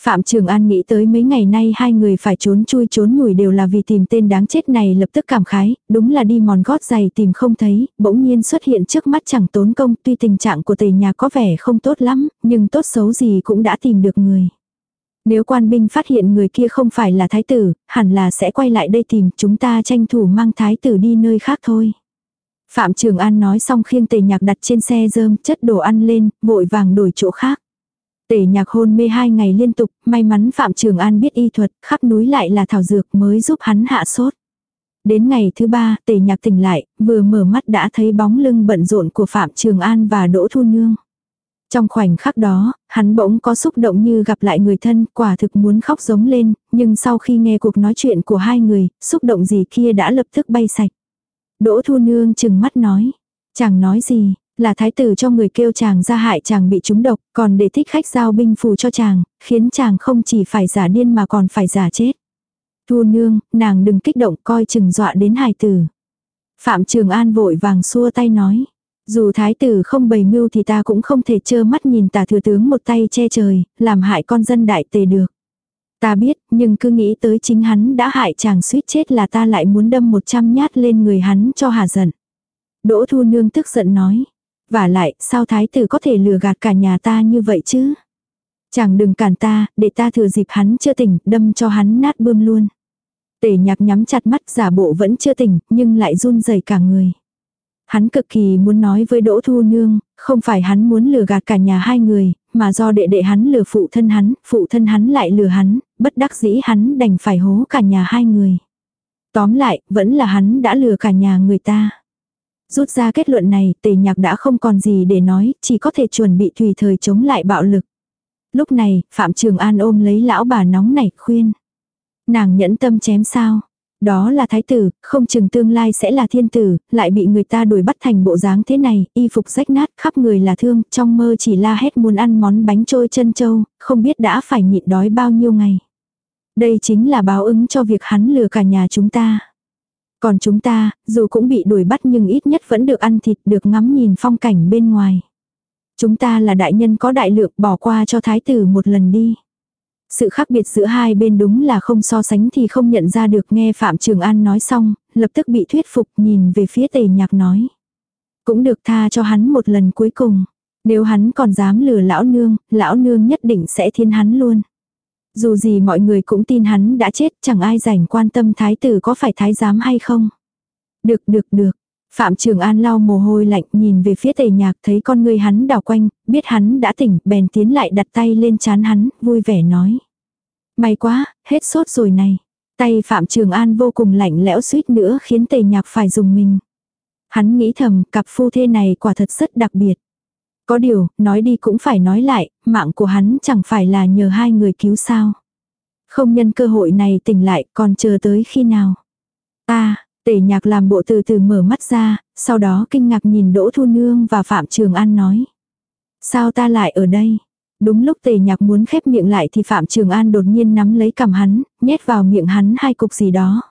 Phạm Trường An nghĩ tới mấy ngày nay hai người phải trốn chui trốn nhủi đều là vì tìm tên đáng chết này lập tức cảm khái, đúng là đi mòn gót giày tìm không thấy, bỗng nhiên xuất hiện trước mắt chẳng tốn công, tuy tình trạng của tề nhà có vẻ không tốt lắm, nhưng tốt xấu gì cũng đã tìm được người. Nếu quan binh phát hiện người kia không phải là thái tử, hẳn là sẽ quay lại đây tìm chúng ta tranh thủ mang thái tử đi nơi khác thôi. Phạm Trường An nói xong khiêng tề nhạc đặt trên xe rơm chất đồ ăn lên, vội vàng đổi chỗ khác. Tề nhạc hôn mê hai ngày liên tục, may mắn Phạm Trường An biết y thuật, khắp núi lại là thảo dược mới giúp hắn hạ sốt. Đến ngày thứ ba, tề nhạc tỉnh lại, vừa mở mắt đã thấy bóng lưng bận rộn của Phạm Trường An và Đỗ Thu Nương. Trong khoảnh khắc đó, hắn bỗng có xúc động như gặp lại người thân, quả thực muốn khóc giống lên, nhưng sau khi nghe cuộc nói chuyện của hai người, xúc động gì kia đã lập tức bay sạch. Đỗ Thu Nương chừng mắt nói, chẳng nói gì, là thái tử cho người kêu chàng ra hại chàng bị trúng độc, còn để thích khách giao binh phù cho chàng, khiến chàng không chỉ phải giả điên mà còn phải giả chết. Thu nương, nàng đừng kích động coi chừng dọa đến hài tử. Phạm Trường An vội vàng xua tay nói. Dù thái tử không bày mưu thì ta cũng không thể trơ mắt nhìn tà thừa tướng một tay che trời, làm hại con dân đại tề được. Ta biết, nhưng cứ nghĩ tới chính hắn đã hại chàng suýt chết là ta lại muốn đâm một trăm nhát lên người hắn cho hà giận. Đỗ Thu Nương tức giận nói. Và lại, sao thái tử có thể lừa gạt cả nhà ta như vậy chứ? Chàng đừng cản ta, để ta thừa dịp hắn chưa tỉnh, đâm cho hắn nát bươm luôn. Tề nhạc nhắm chặt mắt giả bộ vẫn chưa tỉnh, nhưng lại run rẩy cả người. Hắn cực kỳ muốn nói với Đỗ Thu Nương, không phải hắn muốn lừa gạt cả nhà hai người, mà do đệ đệ hắn lừa phụ thân hắn, phụ thân hắn lại lừa hắn, bất đắc dĩ hắn đành phải hố cả nhà hai người. Tóm lại, vẫn là hắn đã lừa cả nhà người ta. Rút ra kết luận này, tề nhạc đã không còn gì để nói, chỉ có thể chuẩn bị tùy thời chống lại bạo lực. Lúc này, Phạm Trường An ôm lấy lão bà nóng nảy khuyên. Nàng nhẫn tâm chém sao? Đó là thái tử, không chừng tương lai sẽ là thiên tử, lại bị người ta đuổi bắt thành bộ dáng thế này, y phục rách nát, khắp người là thương, trong mơ chỉ la hét muốn ăn món bánh trôi chân châu, không biết đã phải nhịn đói bao nhiêu ngày. Đây chính là báo ứng cho việc hắn lừa cả nhà chúng ta. Còn chúng ta, dù cũng bị đuổi bắt nhưng ít nhất vẫn được ăn thịt, được ngắm nhìn phong cảnh bên ngoài. Chúng ta là đại nhân có đại lượng bỏ qua cho thái tử một lần đi. Sự khác biệt giữa hai bên đúng là không so sánh thì không nhận ra được nghe Phạm Trường An nói xong, lập tức bị thuyết phục nhìn về phía tề nhạc nói. Cũng được tha cho hắn một lần cuối cùng. Nếu hắn còn dám lừa lão nương, lão nương nhất định sẽ thiên hắn luôn. Dù gì mọi người cũng tin hắn đã chết chẳng ai rảnh quan tâm thái tử có phải thái giám hay không. Được được được. Phạm Trường An lau mồ hôi lạnh nhìn về phía tề nhạc thấy con người hắn đảo quanh, biết hắn đã tỉnh, bèn tiến lại đặt tay lên chán hắn, vui vẻ nói. May quá, hết sốt rồi này. Tay Phạm Trường An vô cùng lạnh lẽo suýt nữa khiến tề nhạc phải dùng mình. Hắn nghĩ thầm, cặp phu thê này quả thật rất đặc biệt. Có điều, nói đi cũng phải nói lại, mạng của hắn chẳng phải là nhờ hai người cứu sao. Không nhân cơ hội này tỉnh lại, còn chờ tới khi nào. Ta, tể nhạc làm bộ từ từ mở mắt ra, sau đó kinh ngạc nhìn Đỗ Thu Nương và Phạm Trường An nói. Sao ta lại ở đây? Đúng lúc tề nhạc muốn khép miệng lại thì Phạm Trường An đột nhiên nắm lấy cầm hắn, nhét vào miệng hắn hai cục gì đó.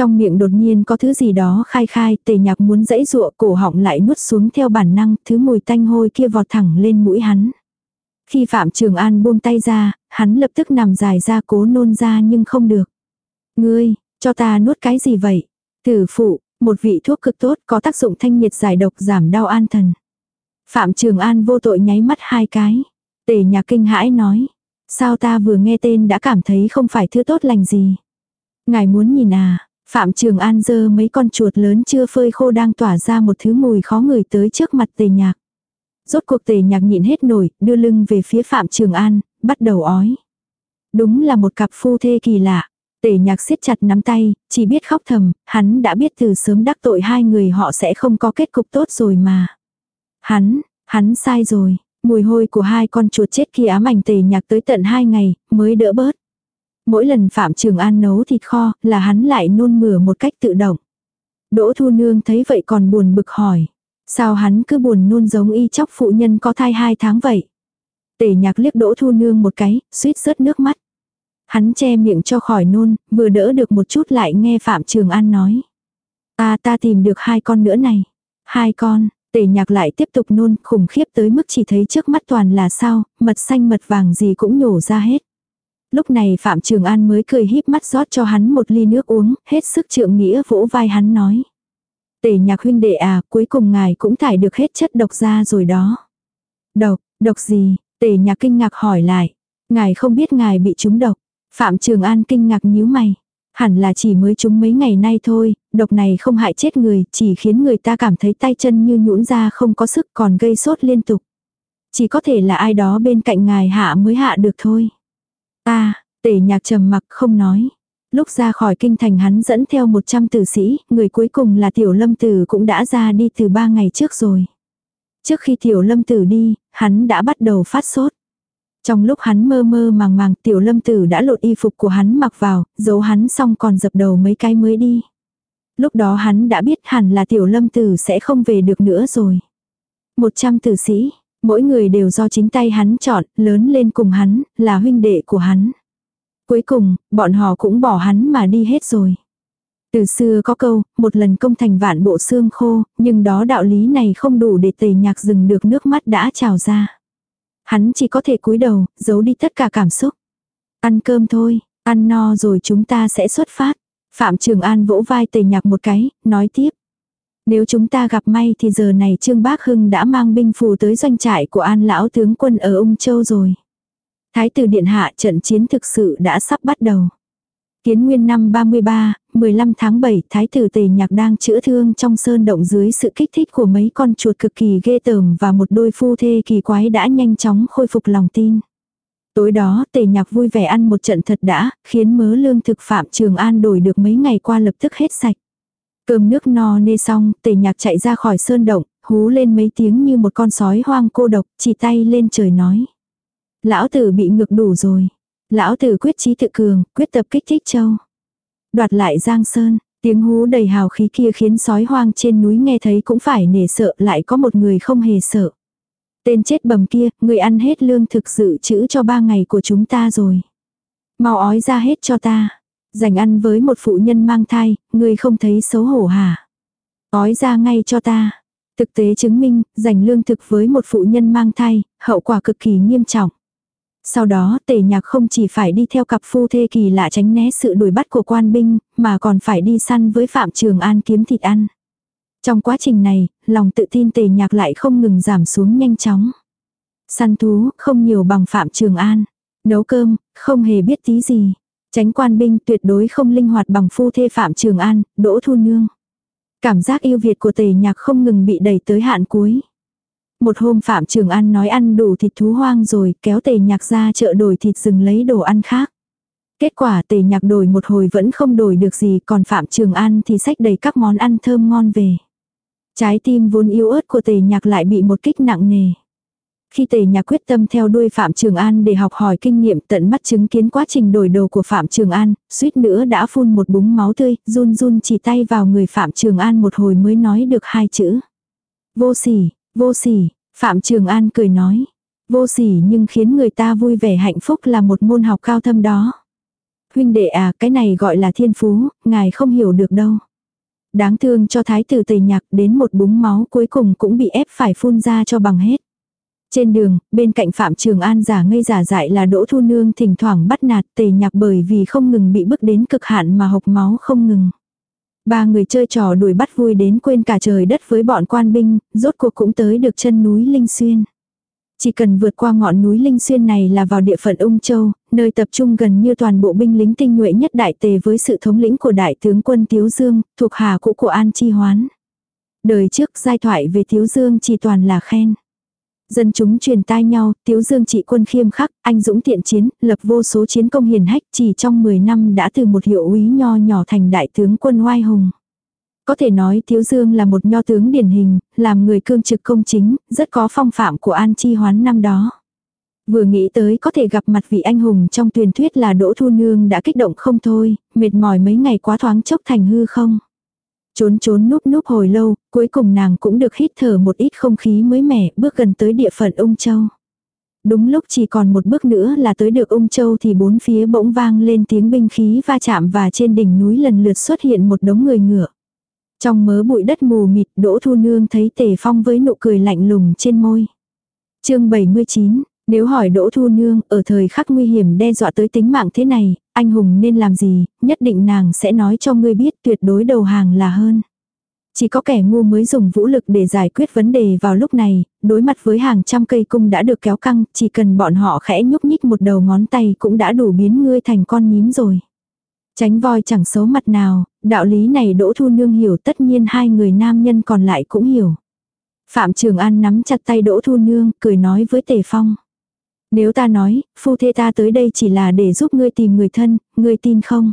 Trong miệng đột nhiên có thứ gì đó khai khai, tề nhạc muốn dãy dụa cổ họng lại nuốt xuống theo bản năng, thứ mùi tanh hôi kia vọt thẳng lên mũi hắn. Khi Phạm Trường An buông tay ra, hắn lập tức nằm dài ra cố nôn ra nhưng không được. Ngươi, cho ta nuốt cái gì vậy? Tử phụ, một vị thuốc cực tốt có tác dụng thanh nhiệt giải độc giảm đau an thần. Phạm Trường An vô tội nháy mắt hai cái. Tề nhà kinh hãi nói. Sao ta vừa nghe tên đã cảm thấy không phải thứ tốt lành gì. Ngài muốn nhìn à, Phạm Trường An dơ mấy con chuột lớn chưa phơi khô đang tỏa ra một thứ mùi khó ngửi tới trước mặt tề nhạc. Rốt cuộc tề nhạc nhịn hết nổi, đưa lưng về phía Phạm Trường An, bắt đầu ói. Đúng là một cặp phu thê kỳ lạ. Tề nhạc siết chặt nắm tay, chỉ biết khóc thầm, hắn đã biết từ sớm đắc tội hai người họ sẽ không có kết cục tốt rồi mà. Hắn, hắn sai rồi, mùi hôi của hai con chuột chết kia ám ảnh tề nhạc tới tận hai ngày, mới đỡ bớt. Mỗi lần Phạm Trường An nấu thịt kho là hắn lại nôn mửa một cách tự động. Đỗ Thu Nương thấy vậy còn buồn bực hỏi. Sao hắn cứ buồn nôn giống y chóc phụ nhân có thai hai tháng vậy? Tể nhạc liếc Đỗ Thu Nương một cái, suýt rớt nước mắt. Hắn che miệng cho khỏi nôn, vừa đỡ được một chút lại nghe Phạm Trường An nói. Ta ta tìm được hai con nữa này. Hai con, tể nhạc lại tiếp tục nôn khủng khiếp tới mức chỉ thấy trước mắt toàn là sao, mật xanh mật vàng gì cũng nhổ ra hết. Lúc này Phạm Trường An mới cười híp mắt rót cho hắn một ly nước uống, hết sức trượng nghĩa vỗ vai hắn nói. Tề nhạc huynh đệ à, cuối cùng ngài cũng thải được hết chất độc ra rồi đó. Độc, độc gì? Tề nhạc kinh ngạc hỏi lại. Ngài không biết ngài bị trúng độc. Phạm Trường An kinh ngạc nhíu mày. Hẳn là chỉ mới trúng mấy ngày nay thôi, độc này không hại chết người, chỉ khiến người ta cảm thấy tay chân như nhũn ra không có sức còn gây sốt liên tục. Chỉ có thể là ai đó bên cạnh ngài hạ mới hạ được thôi. À, Ta, tể nhạc trầm mặc không nói. Lúc ra khỏi kinh thành hắn dẫn theo 100 tử sĩ, người cuối cùng là tiểu lâm tử cũng đã ra đi từ 3 ngày trước rồi. Trước khi tiểu lâm tử đi, hắn đã bắt đầu phát sốt. Trong lúc hắn mơ mơ màng màng tiểu lâm tử đã lột y phục của hắn mặc vào, giấu hắn xong còn dập đầu mấy cái mới đi. Lúc đó hắn đã biết hẳn là tiểu lâm tử sẽ không về được nữa rồi. 100 tử sĩ, Mỗi người đều do chính tay hắn chọn, lớn lên cùng hắn, là huynh đệ của hắn. Cuối cùng, bọn họ cũng bỏ hắn mà đi hết rồi. Từ xưa có câu, một lần công thành vạn bộ xương khô, nhưng đó đạo lý này không đủ để tề nhạc dừng được nước mắt đã trào ra. Hắn chỉ có thể cúi đầu, giấu đi tất cả cảm xúc. Ăn cơm thôi, ăn no rồi chúng ta sẽ xuất phát. Phạm Trường An vỗ vai tề nhạc một cái, nói tiếp. Nếu chúng ta gặp may thì giờ này Trương Bác Hưng đã mang binh phù tới doanh trại của An lão tướng quân ở Ung Châu rồi. Thái tử Điện Hạ trận chiến thực sự đã sắp bắt đầu. Kiến nguyên năm 33, 15 tháng 7, Thái tử Tề Nhạc đang chữa thương trong sơn động dưới sự kích thích của mấy con chuột cực kỳ ghê tởm và một đôi phu thê kỳ quái đã nhanh chóng khôi phục lòng tin. Tối đó tề nhạc vui vẻ ăn một trận thật đã, khiến mớ lương thực Phạm Trường An đổi được mấy ngày qua lập tức hết sạch. Cơm nước no nê xong, tề nhạc chạy ra khỏi sơn động, hú lên mấy tiếng như một con sói hoang cô độc, chỉ tay lên trời nói. Lão tử bị ngược đủ rồi. Lão tử quyết chí tự cường, quyết tập kích thích châu. Đoạt lại Giang Sơn, tiếng hú đầy hào khí kia khiến sói hoang trên núi nghe thấy cũng phải nể sợ lại có một người không hề sợ. Tên chết bầm kia, người ăn hết lương thực dự trữ cho ba ngày của chúng ta rồi. Mau ói ra hết cho ta. Dành ăn với một phụ nhân mang thai, người không thấy xấu hổ hả? Ói ra ngay cho ta. Thực tế chứng minh, dành lương thực với một phụ nhân mang thai, hậu quả cực kỳ nghiêm trọng. Sau đó tề nhạc không chỉ phải đi theo cặp phu thê kỳ lạ tránh né sự đuổi bắt của quan binh, mà còn phải đi săn với Phạm Trường An kiếm thịt ăn. Trong quá trình này, lòng tự tin tề nhạc lại không ngừng giảm xuống nhanh chóng. Săn thú, không nhiều bằng Phạm Trường An. Nấu cơm, không hề biết tí gì. Tránh quan binh tuyệt đối không linh hoạt bằng phu thê Phạm Trường An, Đỗ Thu Nương. Cảm giác yêu Việt của tề nhạc không ngừng bị đẩy tới hạn cuối. Một hôm Phạm Trường An nói ăn đủ thịt thú hoang rồi kéo tề nhạc ra chợ đổi thịt rừng lấy đồ ăn khác. Kết quả tề nhạc đổi một hồi vẫn không đổi được gì còn Phạm Trường An thì sách đầy các món ăn thơm ngon về. Trái tim vốn yếu ớt của tề nhạc lại bị một kích nặng nề. Khi tề nhạc quyết tâm theo đuôi Phạm Trường An để học hỏi kinh nghiệm tận mắt chứng kiến quá trình đổi đồ của Phạm Trường An, suýt nữa đã phun một búng máu tươi, run run chỉ tay vào người Phạm Trường An một hồi mới nói được hai chữ. Vô sỉ, vô sỉ, Phạm Trường An cười nói. Vô sỉ nhưng khiến người ta vui vẻ hạnh phúc là một môn học cao thâm đó. Huynh đệ à, cái này gọi là thiên phú, ngài không hiểu được đâu. Đáng thương cho thái tử tề nhạc đến một búng máu cuối cùng cũng bị ép phải phun ra cho bằng hết. Trên đường, bên cạnh Phạm Trường An giả ngây giả dại là Đỗ Thu Nương thỉnh thoảng bắt nạt tề nhạc bởi vì không ngừng bị bức đến cực hạn mà hộc máu không ngừng. Ba người chơi trò đuổi bắt vui đến quên cả trời đất với bọn quan binh, rốt cuộc cũng tới được chân núi Linh Xuyên. Chỉ cần vượt qua ngọn núi Linh Xuyên này là vào địa phận Ung Châu, nơi tập trung gần như toàn bộ binh lính tinh nhuệ nhất đại tề với sự thống lĩnh của đại tướng quân Tiếu Dương, thuộc hà cũ của An Chi Hoán. Đời trước giai thoại về Tiếu Dương chỉ toàn là khen. Dân chúng truyền tai nhau, Tiếu Dương trị quân khiêm khắc, anh dũng tiện chiến, lập vô số chiến công hiền hách, chỉ trong 10 năm đã từ một hiệu úy nho nhỏ thành đại tướng quân oai hùng. Có thể nói Tiếu Dương là một nho tướng điển hình, làm người cương trực công chính, rất có phong phạm của An Chi Hoán năm đó. Vừa nghĩ tới có thể gặp mặt vị anh hùng trong truyền thuyết là Đỗ Thu Nương đã kích động không thôi, mệt mỏi mấy ngày quá thoáng chốc thành hư không. Trốn trốn núp núp hồi lâu, cuối cùng nàng cũng được hít thở một ít không khí mới mẻ, bước gần tới địa phận ung châu. Đúng lúc chỉ còn một bước nữa là tới được ung châu thì bốn phía bỗng vang lên tiếng binh khí va chạm và trên đỉnh núi lần lượt xuất hiện một đống người ngựa. Trong mớ bụi đất mù mịt Đỗ Thu Nương thấy Tề Phong với nụ cười lạnh lùng trên môi. chương 79, nếu hỏi Đỗ Thu Nương ở thời khắc nguy hiểm đe dọa tới tính mạng thế này, anh hùng nên làm gì, nhất định nàng sẽ nói cho ngươi biết tuyệt đối đầu hàng là hơn. Chỉ có kẻ ngu mới dùng vũ lực để giải quyết vấn đề vào lúc này, đối mặt với hàng trăm cây cung đã được kéo căng, chỉ cần bọn họ khẽ nhúc nhích một đầu ngón tay cũng đã đủ biến ngươi thành con nhím rồi. Tránh voi chẳng xấu mặt nào, đạo lý này Đỗ Thu Nương hiểu tất nhiên hai người nam nhân còn lại cũng hiểu. Phạm Trường An nắm chặt tay Đỗ Thu Nương, cười nói với Tề Phong. Nếu ta nói, phu thê ta tới đây chỉ là để giúp ngươi tìm người thân, ngươi tin không?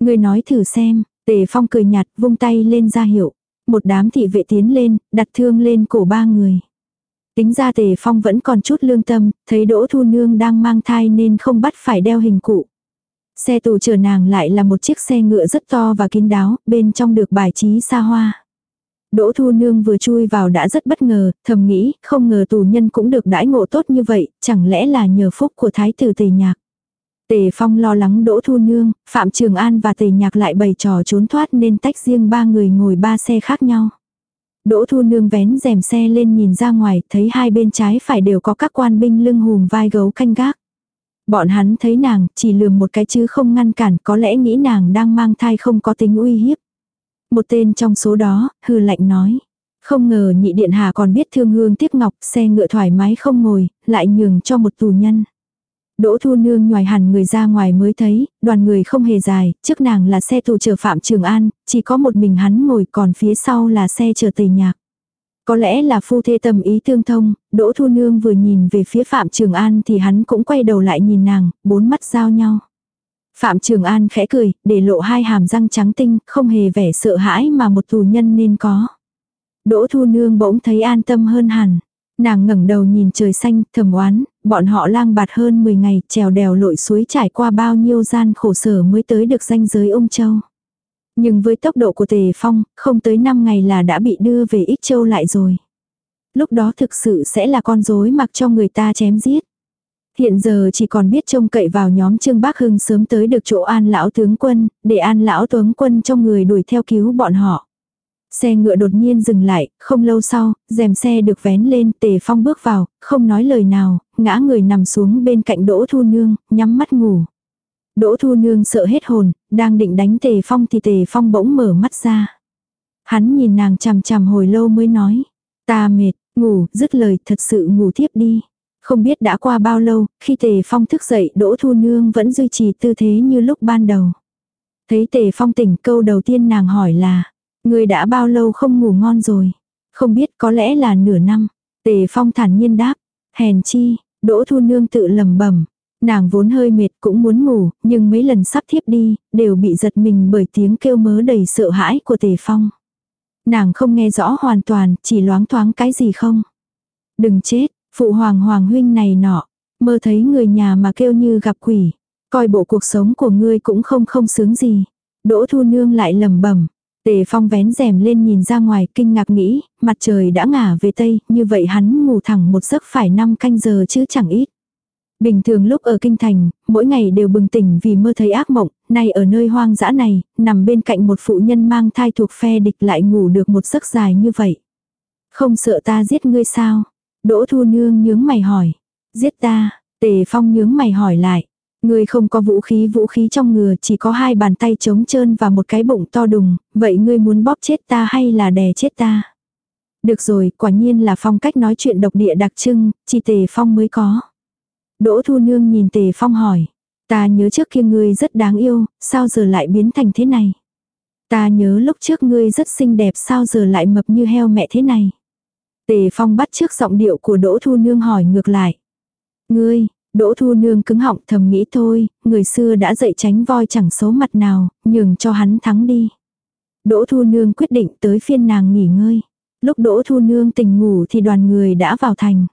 Ngươi nói thử xem, Tề Phong cười nhạt, vung tay lên ra hiệu. Một đám thị vệ tiến lên, đặt thương lên cổ ba người. Tính ra Tề Phong vẫn còn chút lương tâm, thấy Đỗ Thu Nương đang mang thai nên không bắt phải đeo hình cụ. Xe tù chở nàng lại là một chiếc xe ngựa rất to và kín đáo, bên trong được bài trí xa hoa. Đỗ Thu Nương vừa chui vào đã rất bất ngờ, thầm nghĩ, không ngờ tù nhân cũng được đãi ngộ tốt như vậy, chẳng lẽ là nhờ phúc của thái tử Tề Nhạc. Tề Phong lo lắng Đỗ Thu Nương, Phạm Trường An và Tề Nhạc lại bày trò trốn thoát nên tách riêng ba người ngồi ba xe khác nhau. Đỗ Thu Nương vén rèm xe lên nhìn ra ngoài, thấy hai bên trái phải đều có các quan binh lưng hùm vai gấu canh gác. Bọn hắn thấy nàng, chỉ lườm một cái chứ không ngăn cản, có lẽ nghĩ nàng đang mang thai không có tính uy hiếp. Một tên trong số đó, hư lạnh nói. Không ngờ nhị điện hạ còn biết thương hương tiếc ngọc, xe ngựa thoải mái không ngồi, lại nhường cho một tù nhân. Đỗ Thu Nương ngoài hẳn người ra ngoài mới thấy, đoàn người không hề dài, trước nàng là xe tù chờ Phạm Trường An, chỉ có một mình hắn ngồi còn phía sau là xe chờ Tề Nhạc. Có lẽ là phu thê tâm ý tương thông, Đỗ Thu Nương vừa nhìn về phía Phạm Trường An thì hắn cũng quay đầu lại nhìn nàng, bốn mắt giao nhau. Phạm Trường An khẽ cười, để lộ hai hàm răng trắng tinh, không hề vẻ sợ hãi mà một tù nhân nên có. Đỗ Thu Nương bỗng thấy an tâm hơn hẳn. Nàng ngẩng đầu nhìn trời xanh, thầm oán, bọn họ lang bạt hơn 10 ngày, trèo đèo lội suối trải qua bao nhiêu gian khổ sở mới tới được danh giới ông Châu. Nhưng với tốc độ của Tề Phong, không tới 5 ngày là đã bị đưa về Ích Châu lại rồi. Lúc đó thực sự sẽ là con rối mặc cho người ta chém giết. Hiện giờ chỉ còn biết trông cậy vào nhóm Trương Bác Hưng sớm tới được chỗ an lão tướng quân, để an lão tướng quân trong người đuổi theo cứu bọn họ. Xe ngựa đột nhiên dừng lại, không lâu sau, rèm xe được vén lên, tề phong bước vào, không nói lời nào, ngã người nằm xuống bên cạnh Đỗ Thu Nương, nhắm mắt ngủ. Đỗ Thu Nương sợ hết hồn, đang định đánh tề phong thì tề phong bỗng mở mắt ra. Hắn nhìn nàng chằm chằm hồi lâu mới nói, ta mệt, ngủ, dứt lời thật sự ngủ tiếp đi. Không biết đã qua bao lâu, khi tề phong thức dậy Đỗ Thu Nương vẫn duy trì tư thế như lúc ban đầu. Thấy tề phong tỉnh câu đầu tiên nàng hỏi là, Người đã bao lâu không ngủ ngon rồi? Không biết có lẽ là nửa năm. Tề Phong thản nhiên đáp. Hèn chi, Đỗ Thu Nương tự lầm bẩm Nàng vốn hơi mệt cũng muốn ngủ, nhưng mấy lần sắp thiếp đi, đều bị giật mình bởi tiếng kêu mớ đầy sợ hãi của Tề Phong. Nàng không nghe rõ hoàn toàn, chỉ loáng thoáng cái gì không. Đừng chết, phụ hoàng hoàng huynh này nọ, mơ thấy người nhà mà kêu như gặp quỷ. Coi bộ cuộc sống của ngươi cũng không không sướng gì. Đỗ Thu Nương lại lầm bẩm Tề phong vén rèm lên nhìn ra ngoài kinh ngạc nghĩ, mặt trời đã ngả về tây, như vậy hắn ngủ thẳng một giấc phải 5 canh giờ chứ chẳng ít. Bình thường lúc ở kinh thành, mỗi ngày đều bừng tỉnh vì mơ thấy ác mộng, nay ở nơi hoang dã này, nằm bên cạnh một phụ nhân mang thai thuộc phe địch lại ngủ được một giấc dài như vậy. Không sợ ta giết ngươi sao? Đỗ thu nương nhướng mày hỏi. Giết ta, tề phong nhướng mày hỏi lại. Ngươi không có vũ khí vũ khí trong ngừa chỉ có hai bàn tay trống trơn và một cái bụng to đùng, vậy ngươi muốn bóp chết ta hay là đè chết ta? Được rồi, quả nhiên là phong cách nói chuyện độc địa đặc trưng, chỉ tề phong mới có. Đỗ Thu Nương nhìn tề phong hỏi. Ta nhớ trước kia ngươi rất đáng yêu, sao giờ lại biến thành thế này? Ta nhớ lúc trước ngươi rất xinh đẹp sao giờ lại mập như heo mẹ thế này? Tề phong bắt trước giọng điệu của Đỗ Thu Nương hỏi ngược lại. Ngươi, Đỗ Thu Nương cứng họng thầm nghĩ thôi, người xưa đã dạy tránh voi chẳng xấu mặt nào, nhường cho hắn thắng đi. Đỗ Thu Nương quyết định tới phiên nàng nghỉ ngơi. Lúc Đỗ Thu Nương tỉnh ngủ thì đoàn người đã vào thành.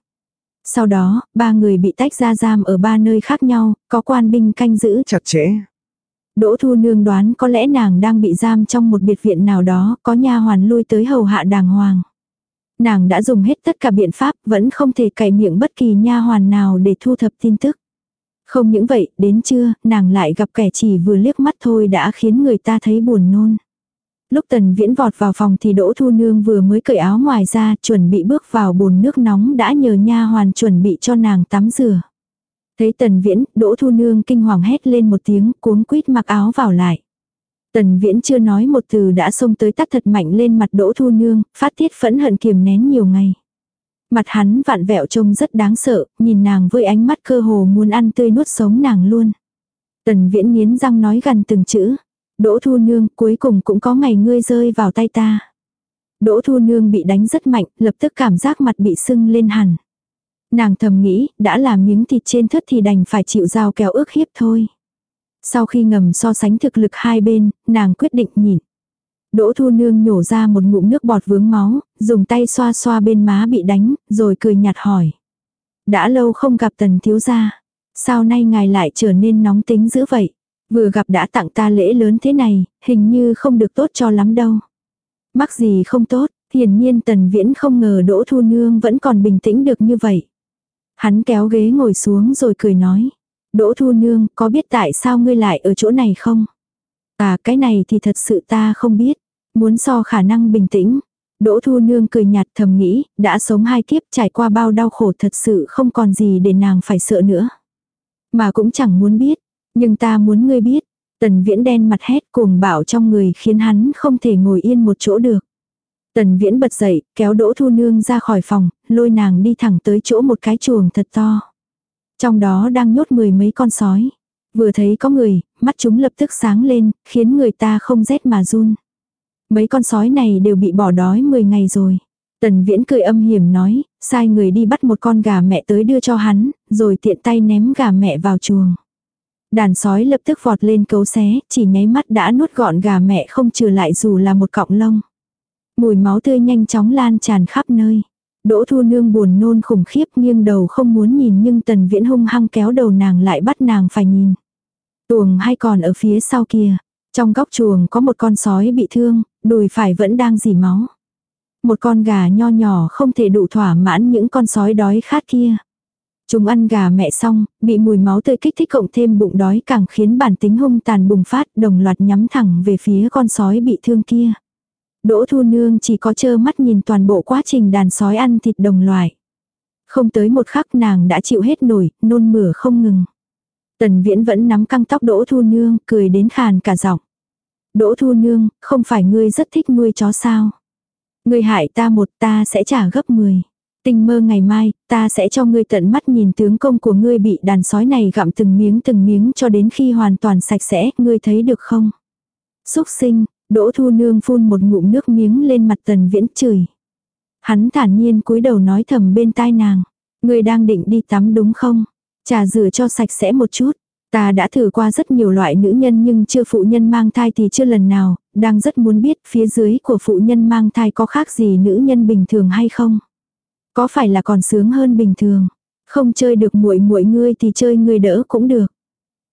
Sau đó, ba người bị tách ra giam ở ba nơi khác nhau, có quan binh canh giữ chặt chẽ. Đỗ Thu Nương đoán có lẽ nàng đang bị giam trong một biệt viện nào đó, có nha hoàn lui tới hầu hạ đàng hoàng. Nàng đã dùng hết tất cả biện pháp, vẫn không thể cày miệng bất kỳ nha hoàn nào để thu thập tin tức. Không những vậy, đến trưa, nàng lại gặp kẻ chỉ vừa liếc mắt thôi đã khiến người ta thấy buồn nôn. Lúc tần viễn vọt vào phòng thì đỗ thu nương vừa mới cởi áo ngoài ra, chuẩn bị bước vào bồn nước nóng đã nhờ nha hoàn chuẩn bị cho nàng tắm rửa. Thấy tần viễn, đỗ thu nương kinh hoàng hét lên một tiếng, cuống quýt mặc áo vào lại. Tần viễn chưa nói một từ đã xông tới tắt thật mạnh lên mặt đỗ thu nương, phát tiết phẫn hận kiềm nén nhiều ngày. Mặt hắn vạn vẹo trông rất đáng sợ, nhìn nàng với ánh mắt cơ hồ muốn ăn tươi nuốt sống nàng luôn. Tần viễn nghiến răng nói gần từng chữ. Đỗ thu nương cuối cùng cũng có ngày ngươi rơi vào tay ta. Đỗ thu nương bị đánh rất mạnh, lập tức cảm giác mặt bị sưng lên hẳn. Nàng thầm nghĩ, đã là miếng thịt trên thất thì đành phải chịu dao kéo ước hiếp thôi. Sau khi ngầm so sánh thực lực hai bên, nàng quyết định nhịn. Đỗ Thu Nương nhổ ra một ngụm nước bọt vướng máu, dùng tay xoa xoa bên má bị đánh, rồi cười nhạt hỏi. Đã lâu không gặp tần thiếu gia. Sao nay ngài lại trở nên nóng tính dữ vậy? Vừa gặp đã tặng ta lễ lớn thế này, hình như không được tốt cho lắm đâu. Mắc gì không tốt, hiển nhiên tần viễn không ngờ Đỗ Thu Nương vẫn còn bình tĩnh được như vậy. Hắn kéo ghế ngồi xuống rồi cười nói. Đỗ Thu Nương, có biết tại sao ngươi lại ở chỗ này không? À cái này thì thật sự ta không biết. Muốn so khả năng bình tĩnh. Đỗ Thu Nương cười nhạt thầm nghĩ, đã sống hai kiếp trải qua bao đau khổ thật sự không còn gì để nàng phải sợ nữa. Mà cũng chẳng muốn biết, nhưng ta muốn ngươi biết. Tần viễn đen mặt hét cuồng bạo trong người khiến hắn không thể ngồi yên một chỗ được. Tần viễn bật dậy, kéo Đỗ Thu Nương ra khỏi phòng, lôi nàng đi thẳng tới chỗ một cái chuồng thật to. Trong đó đang nhốt mười mấy con sói. Vừa thấy có người, mắt chúng lập tức sáng lên, khiến người ta không rét mà run. Mấy con sói này đều bị bỏ đói 10 ngày rồi. Tần Viễn cười âm hiểm nói, sai người đi bắt một con gà mẹ tới đưa cho hắn, rồi tiện tay ném gà mẹ vào chuồng. Đàn sói lập tức vọt lên cấu xé, chỉ nháy mắt đã nuốt gọn gà mẹ không trừ lại dù là một cọng lông. Mùi máu tươi nhanh chóng lan tràn khắp nơi. Đỗ Thu Nương buồn nôn khủng khiếp nghiêng đầu không muốn nhìn nhưng Tần Viễn hung hăng kéo đầu nàng lại bắt nàng phải nhìn. Tuồng hay còn ở phía sau kia. Trong góc chuồng có một con sói bị thương, đùi phải vẫn đang dì máu. Một con gà nho nhỏ không thể đủ thỏa mãn những con sói đói khát kia. Chúng ăn gà mẹ xong, bị mùi máu tươi kích thích cộng thêm bụng đói càng khiến bản tính hung tàn bùng phát đồng loạt nhắm thẳng về phía con sói bị thương kia. Đỗ Thu Nương chỉ có trơ mắt nhìn toàn bộ quá trình đàn sói ăn thịt đồng loại. Không tới một khắc nàng đã chịu hết nổi, nôn mửa không ngừng. Tần Viễn vẫn nắm căng tóc Đỗ Thu Nương, cười đến khàn cả giọng. Đỗ Thu Nương, không phải ngươi rất thích nuôi chó sao? Ngươi hại ta một ta sẽ trả gấp 10. Tình mơ ngày mai, ta sẽ cho ngươi tận mắt nhìn tướng công của ngươi bị đàn sói này gặm từng miếng từng miếng cho đến khi hoàn toàn sạch sẽ, ngươi thấy được không? Xúc sinh, Đỗ Thu Nương phun một ngụm nước miếng lên mặt Tần Viễn chửi. Hắn thản nhiên cúi đầu nói thầm bên tai nàng. Ngươi đang định đi tắm đúng không? Trà rửa cho sạch sẽ một chút. Ta đã thử qua rất nhiều loại nữ nhân nhưng chưa phụ nhân mang thai thì chưa lần nào, đang rất muốn biết phía dưới của phụ nhân mang thai có khác gì nữ nhân bình thường hay không. Có phải là còn sướng hơn bình thường. Không chơi được muội muội ngươi thì chơi ngươi đỡ cũng được.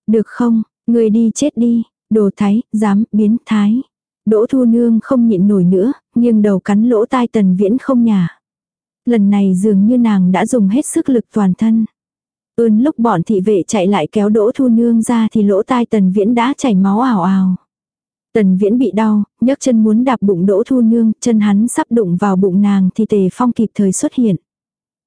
Được không, ngươi đi chết đi, đồ thái, dám, biến thái. Đỗ thu nương không nhịn nổi nữa, nhưng đầu cắn lỗ tai tần viễn không nhả. Lần này dường như nàng đã dùng hết sức lực toàn thân. Ươn lúc bọn thị vệ chạy lại kéo đỗ thu nương ra thì lỗ tai tần viễn đã chảy máu ảo ảo. Tần viễn bị đau, nhấc chân muốn đạp bụng đỗ thu nương, chân hắn sắp đụng vào bụng nàng thì tề phong kịp thời xuất hiện.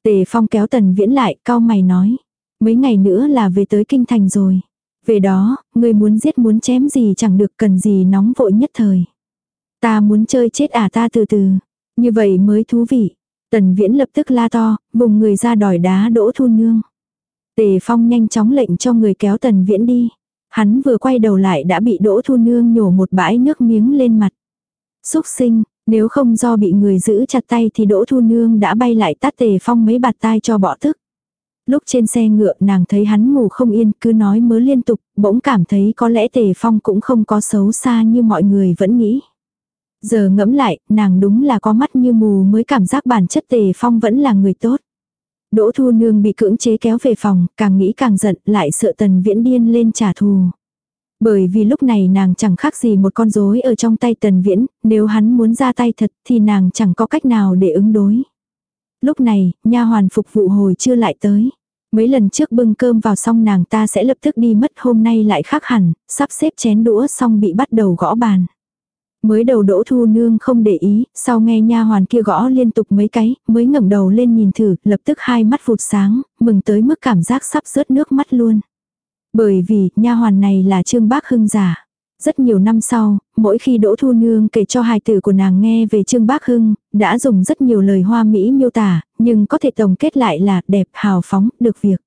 Tề phong kéo tần viễn lại, cao mày nói. Mấy ngày nữa là về tới kinh thành rồi. Về đó, người muốn giết muốn chém gì chẳng được cần gì nóng vội nhất thời. Ta muốn chơi chết à ta từ từ. Như vậy mới thú vị. Tần viễn lập tức la to, vùng người ra đòi đá đỗ thu nương. Tề phong nhanh chóng lệnh cho người kéo tần viễn đi. Hắn vừa quay đầu lại đã bị đỗ thu nương nhổ một bãi nước miếng lên mặt. Xúc sinh, nếu không do bị người giữ chặt tay thì đỗ thu nương đã bay lại tát tề phong mấy bạt tai cho bỏ thức. Lúc trên xe ngựa nàng thấy hắn ngủ không yên cứ nói mớ liên tục, bỗng cảm thấy có lẽ tề phong cũng không có xấu xa như mọi người vẫn nghĩ. Giờ ngẫm lại, nàng đúng là có mắt như mù mới cảm giác bản chất tề phong vẫn là người tốt. Đỗ Thu Nương bị cưỡng chế kéo về phòng, càng nghĩ càng giận, lại sợ Tần Viễn điên lên trả thù. Bởi vì lúc này nàng chẳng khác gì một con rối ở trong tay Tần Viễn, nếu hắn muốn ra tay thật thì nàng chẳng có cách nào để ứng đối. Lúc này, nha hoàn phục vụ hồi chưa lại tới. Mấy lần trước bưng cơm vào xong nàng ta sẽ lập tức đi mất hôm nay lại khác hẳn, sắp xếp chén đũa xong bị bắt đầu gõ bàn. Mới đầu đỗ thu nương không để ý, sau nghe nha hoàn kia gõ liên tục mấy cái, mới ngẩng đầu lên nhìn thử, lập tức hai mắt vụt sáng, mừng tới mức cảm giác sắp rớt nước mắt luôn. Bởi vì, nha hoàn này là Trương Bác Hưng giả. Rất nhiều năm sau, mỗi khi Đỗ Thu Nương kể cho hài tử của nàng nghe về Trương Bác Hưng, đã dùng rất nhiều lời hoa mỹ miêu tả, nhưng có thể tổng kết lại là đẹp, hào phóng, được việc.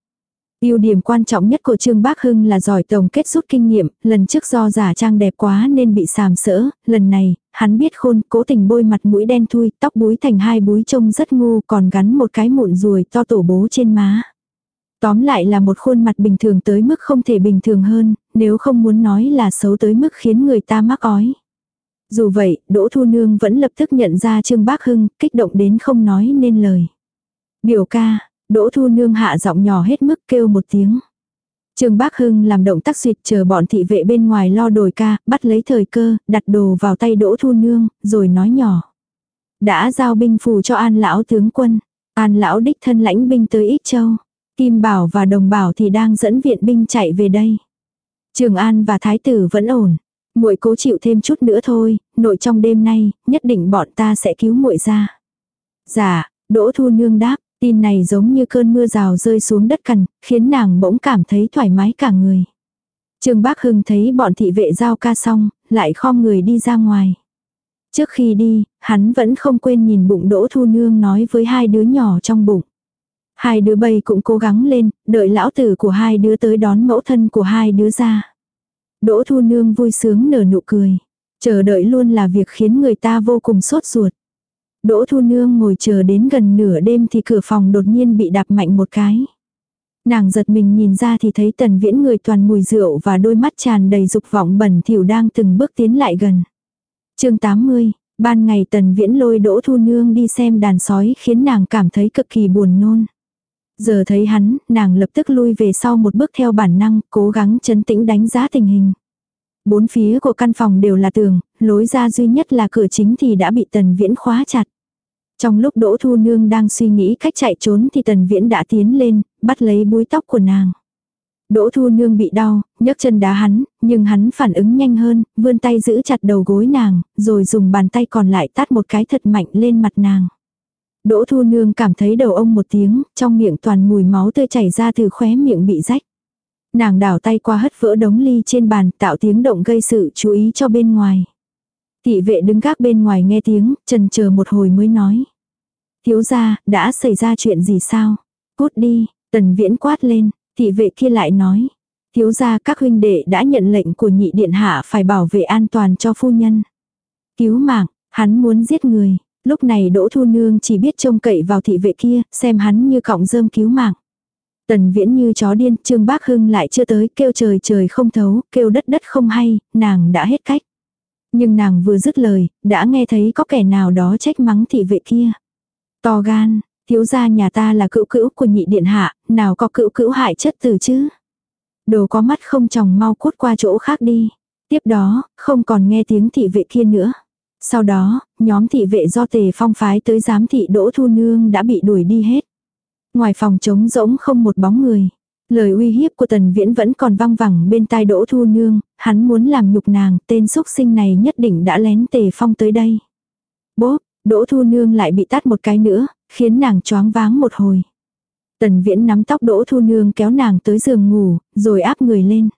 Ưu điểm quan trọng nhất của Trương Bác Hưng là giỏi tổng kết rút kinh nghiệm, lần trước do giả trang đẹp quá nên bị sàm sỡ, lần này, hắn biết khôn, cố tình bôi mặt mũi đen thui, tóc búi thành hai búi trông rất ngu còn gắn một cái mụn ruồi to tổ bố trên má. Tóm lại là một khuôn mặt bình thường tới mức không thể bình thường hơn, nếu không muốn nói là xấu tới mức khiến người ta mắc ói. Dù vậy, Đỗ Thu Nương vẫn lập tức nhận ra Trương Bác Hưng, kích động đến không nói nên lời. Biểu ca, Đỗ Thu Nương hạ giọng nhỏ hết mức kêu một tiếng. Trương Bác Hưng làm động tác suyệt chờ bọn thị vệ bên ngoài lo đồi ca, bắt lấy thời cơ, đặt đồ vào tay Đỗ Thu Nương, rồi nói nhỏ. Đã giao binh phù cho An Lão tướng quân. An Lão đích thân lãnh binh tới ít Châu. Kim Bảo và Đồng Bảo thì đang dẫn viện binh chạy về đây. Trường An và Thái tử vẫn ổn. Muội cố chịu thêm chút nữa thôi, nội trong đêm nay, nhất định bọn ta sẽ cứu muội ra. Dạ, Đỗ Thu Nương đáp, tin này giống như cơn mưa rào rơi xuống đất cằn, khiến nàng bỗng cảm thấy thoải mái cả người. Trương Bác Hưng thấy bọn thị vệ giao ca xong, lại khom người đi ra ngoài. Trước khi đi, hắn vẫn không quên nhìn bụng Đỗ Thu Nương nói với hai đứa nhỏ trong bụng. Hai đứa bay cũng cố gắng lên, đợi lão tử của hai đứa tới đón mẫu thân của hai đứa ra. Đỗ Thu Nương vui sướng nở nụ cười. Chờ đợi luôn là việc khiến người ta vô cùng sốt ruột. Đỗ Thu Nương ngồi chờ đến gần nửa đêm thì cửa phòng đột nhiên bị đạp mạnh một cái. Nàng giật mình nhìn ra thì thấy tần viễn người toàn mùi rượu và đôi mắt tràn đầy dục vọng bẩn thỉu đang từng bước tiến lại gần. chương 80, ban ngày tần viễn lôi đỗ thu nương đi xem đàn sói khiến nàng cảm thấy cực kỳ buồn nôn. Giờ thấy hắn, nàng lập tức lui về sau một bước theo bản năng, cố gắng chấn tĩnh đánh giá tình hình. Bốn phía của căn phòng đều là tường, lối ra duy nhất là cửa chính thì đã bị tần viễn khóa chặt. Trong lúc Đỗ Thu Nương đang suy nghĩ cách chạy trốn thì Tần Viễn đã tiến lên, bắt lấy búi tóc của nàng. Đỗ Thu Nương bị đau, nhấc chân đá hắn, nhưng hắn phản ứng nhanh hơn, vươn tay giữ chặt đầu gối nàng, rồi dùng bàn tay còn lại tát một cái thật mạnh lên mặt nàng. Đỗ Thu Nương cảm thấy đầu ông một tiếng, trong miệng toàn mùi máu tươi chảy ra từ khóe miệng bị rách. Nàng đảo tay qua hất vỡ đống ly trên bàn tạo tiếng động gây sự chú ý cho bên ngoài. Thị vệ đứng gác bên ngoài nghe tiếng, trần chờ một hồi mới nói. Thiếu gia, đã xảy ra chuyện gì sao? Cút đi, tần viễn quát lên, thị vệ kia lại nói. Thiếu gia các huynh đệ đã nhận lệnh của nhị điện hạ phải bảo vệ an toàn cho phu nhân. Cứu mạng, hắn muốn giết người. Lúc này Đỗ Thu Nương chỉ biết trông cậy vào thị vệ kia, xem hắn như cọng rơm cứu mạng. Tần viễn như chó điên, Trương Bác Hưng lại chưa tới, kêu trời trời không thấu, kêu đất đất không hay, nàng đã hết cách. Nhưng nàng vừa dứt lời, đã nghe thấy có kẻ nào đó trách mắng thị vệ kia. To gan, thiếu gia nhà ta là cựu cữu của nhị điện hạ, nào có cựu cữu hại chất từ chứ. Đồ có mắt không chồng mau cút qua chỗ khác đi. Tiếp đó, không còn nghe tiếng thị vệ kia nữa. Sau đó, nhóm thị vệ do tề phong phái tới giám thị Đỗ Thu Nương đã bị đuổi đi hết. Ngoài phòng trống rỗng không một bóng người. Lời uy hiếp của Tần Viễn vẫn còn văng vẳng bên tai Đỗ Thu Nương, hắn muốn làm nhục nàng, tên xúc sinh này nhất định đã lén tề phong tới đây. Bố, Đỗ Thu Nương lại bị tát một cái nữa, khiến nàng choáng váng một hồi. Tần Viễn nắm tóc Đỗ Thu Nương kéo nàng tới giường ngủ, rồi áp người lên.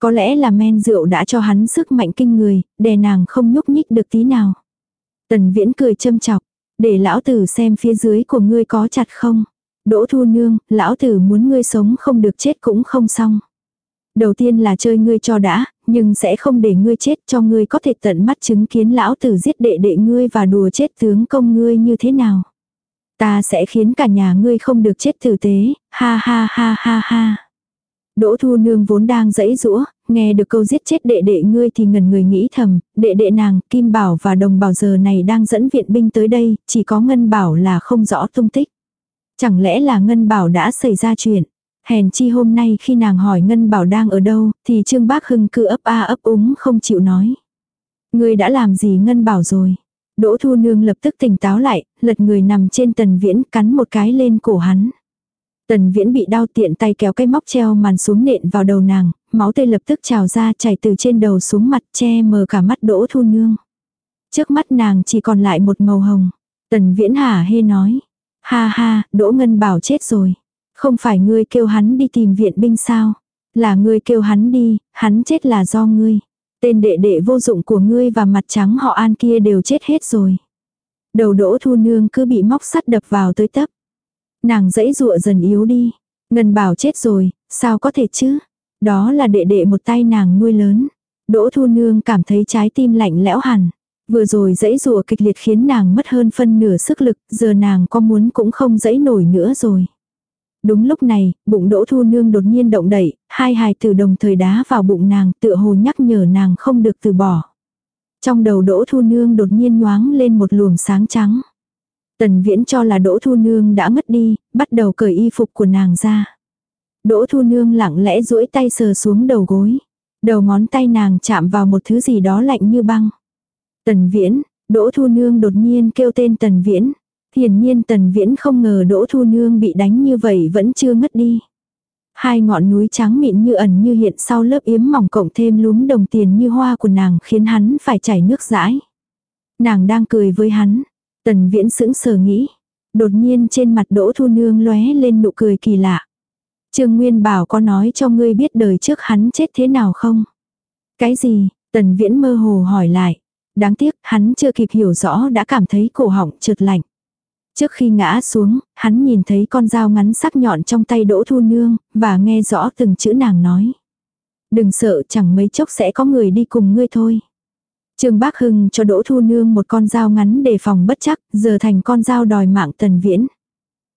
Có lẽ là men rượu đã cho hắn sức mạnh kinh người, đè nàng không nhúc nhích được tí nào. Tần Viễn cười châm chọc, để lão tử xem phía dưới của ngươi có chặt không. Đỗ Thu Nương, lão tử muốn ngươi sống không được chết cũng không xong. Đầu tiên là chơi ngươi cho đã, nhưng sẽ không để ngươi chết cho ngươi có thể tận mắt chứng kiến lão tử giết đệ đệ ngươi và đùa chết tướng công ngươi như thế nào. Ta sẽ khiến cả nhà ngươi không được chết tử tế, ha ha ha ha ha. Đỗ Thu Nương vốn đang dẫy rũa, nghe được câu giết chết đệ đệ ngươi thì ngần người nghĩ thầm, đệ đệ nàng, Kim Bảo và Đồng Bảo giờ này đang dẫn viện binh tới đây, chỉ có Ngân Bảo là không rõ tung tích. Chẳng lẽ là Ngân Bảo đã xảy ra chuyện? Hèn chi hôm nay khi nàng hỏi Ngân Bảo đang ở đâu, thì Trương Bác Hưng cứ ấp a ấp úng không chịu nói. Ngươi đã làm gì Ngân Bảo rồi? Đỗ Thu Nương lập tức tỉnh táo lại, lật người nằm trên tần viễn cắn một cái lên cổ hắn. Tần viễn bị đau tiện tay kéo cái móc treo màn xuống nện vào đầu nàng, máu tê lập tức trào ra chảy từ trên đầu xuống mặt che mờ cả mắt Đỗ Thu Nương. Trước mắt nàng chỉ còn lại một màu hồng. Tần viễn hả hê nói. Ha ha, Đỗ Ngân Bảo chết rồi. Không phải ngươi kêu hắn đi tìm viện binh sao? Là ngươi kêu hắn đi, hắn chết là do ngươi. Tên đệ đệ vô dụng của ngươi và mặt trắng họ an kia đều chết hết rồi. Đầu đỗ thu nương cứ bị móc sắt đập vào tới tấp. Nàng dãy dụa dần yếu đi. Ngân bảo chết rồi, sao có thể chứ? Đó là đệ đệ một tay nàng nuôi lớn. Đỗ thu nương cảm thấy trái tim lạnh lẽo hẳn. Vừa rồi dãy rùa kịch liệt khiến nàng mất hơn phân nửa sức lực, giờ nàng có muốn cũng không dãy nổi nữa rồi. Đúng lúc này, bụng đỗ thu nương đột nhiên động đẩy, hai hài tử đồng thời đá vào bụng nàng tựa hồ nhắc nhở nàng không được từ bỏ. Trong đầu đỗ thu nương đột nhiên nhoáng lên một luồng sáng trắng. Tần viễn cho là đỗ thu nương đã ngất đi, bắt đầu cởi y phục của nàng ra. Đỗ thu nương lặng lẽ duỗi tay sờ xuống đầu gối. Đầu ngón tay nàng chạm vào một thứ gì đó lạnh như băng. Tần viễn, đỗ thu nương đột nhiên kêu tên tần viễn. Hiển nhiên tần viễn không ngờ đỗ thu nương bị đánh như vậy vẫn chưa ngất đi. Hai ngọn núi trắng mịn như ẩn như hiện sau lớp yếm mỏng cộng thêm lúm đồng tiền như hoa của nàng khiến hắn phải chảy nước rãi. Nàng đang cười với hắn. Tần viễn sững sờ nghĩ. Đột nhiên trên mặt đỗ thu nương lóe lên nụ cười kỳ lạ. Trương Nguyên bảo có nói cho ngươi biết đời trước hắn chết thế nào không? Cái gì? Tần viễn mơ hồ hỏi lại. Đáng tiếc hắn chưa kịp hiểu rõ đã cảm thấy cổ họng trượt lạnh. Trước khi ngã xuống, hắn nhìn thấy con dao ngắn sắc nhọn trong tay Đỗ Thu Nương, và nghe rõ từng chữ nàng nói. Đừng sợ chẳng mấy chốc sẽ có người đi cùng ngươi thôi. Trương Bác Hưng cho Đỗ Thu Nương một con dao ngắn để phòng bất chắc, giờ thành con dao đòi mạng Tần Viễn.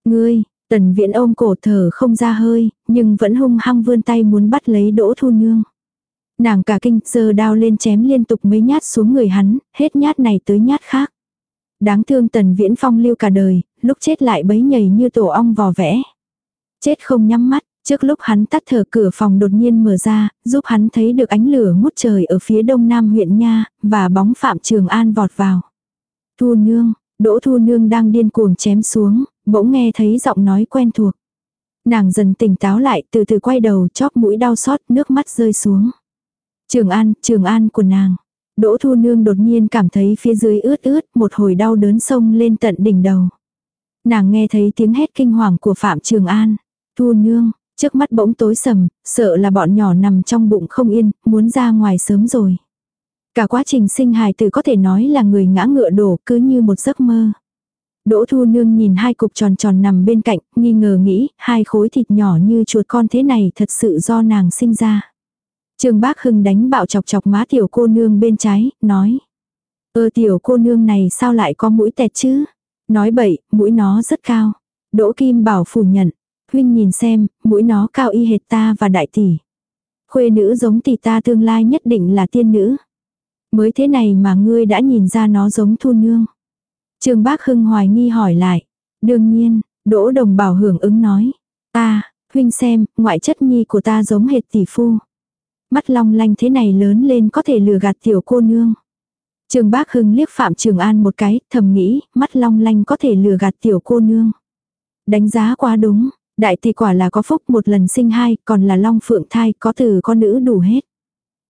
Ngươi, Tần Viễn ôm cổ thở không ra hơi, nhưng vẫn hung hăng vươn tay muốn bắt lấy Đỗ Thu Nương. Nàng cả kinh giờ đao lên chém liên tục mấy nhát xuống người hắn, hết nhát này tới nhát khác. Đáng thương Tần Viễn phong lưu cả đời, lúc chết lại bấy nhầy như tổ ong vò vẽ. Chết không nhắm mắt, Trước lúc hắn tắt thở cửa phòng đột nhiên mở ra, giúp hắn thấy được ánh lửa ngút trời ở phía đông nam huyện Nha, và bóng Phạm Trường An vọt vào. Thu nương, Đỗ Thu nương đang điên cuồng chém xuống, bỗng nghe thấy giọng nói quen thuộc. Nàng dần tỉnh táo lại, từ từ quay đầu, chóp mũi đau xót, nước mắt rơi xuống. Trường An, Trường An của nàng. Đỗ Thu nương đột nhiên cảm thấy phía dưới ướt ướt, một hồi đau đớn sông lên tận đỉnh đầu. Nàng nghe thấy tiếng hét kinh hoàng của Phạm Trường An. Thu nương, Trước mắt bỗng tối sầm, sợ là bọn nhỏ nằm trong bụng không yên, muốn ra ngoài sớm rồi. Cả quá trình sinh hài tử có thể nói là người ngã ngựa đổ cứ như một giấc mơ. Đỗ Thu Nương nhìn hai cục tròn tròn nằm bên cạnh, nghi ngờ nghĩ, hai khối thịt nhỏ như chuột con thế này thật sự do nàng sinh ra. Trương Bác Hưng đánh bạo chọc chọc má tiểu cô nương bên trái, nói. Ơ tiểu cô nương này sao lại có mũi tẹt chứ? Nói bậy, mũi nó rất cao. Đỗ Kim Bảo phủ nhận, huynh nhìn xem, mũi nó cao y hệt ta và đại tỷ. Khuê nữ giống tỷ ta tương lai nhất định là tiên nữ. Mới thế này mà ngươi đã nhìn ra nó giống thu nương. Trương Bác Hưng hoài nghi hỏi lại. Đương nhiên, Đỗ Đồng Bảo hưởng ứng nói. Ta, huynh xem, ngoại chất nhi của ta giống hệt tỷ phu. Mắt long lanh thế này lớn lên có thể lừa gạt tiểu cô nương. Trương Bác Hưng liếc Phạm Trường An một cái, thầm nghĩ, mắt long lanh có thể lừa gạt tiểu cô nương. Đánh giá quá đúng, Đại tỷ quả là có phúc một lần sinh hai, còn là long phượng thai, có từ con nữ đủ hết.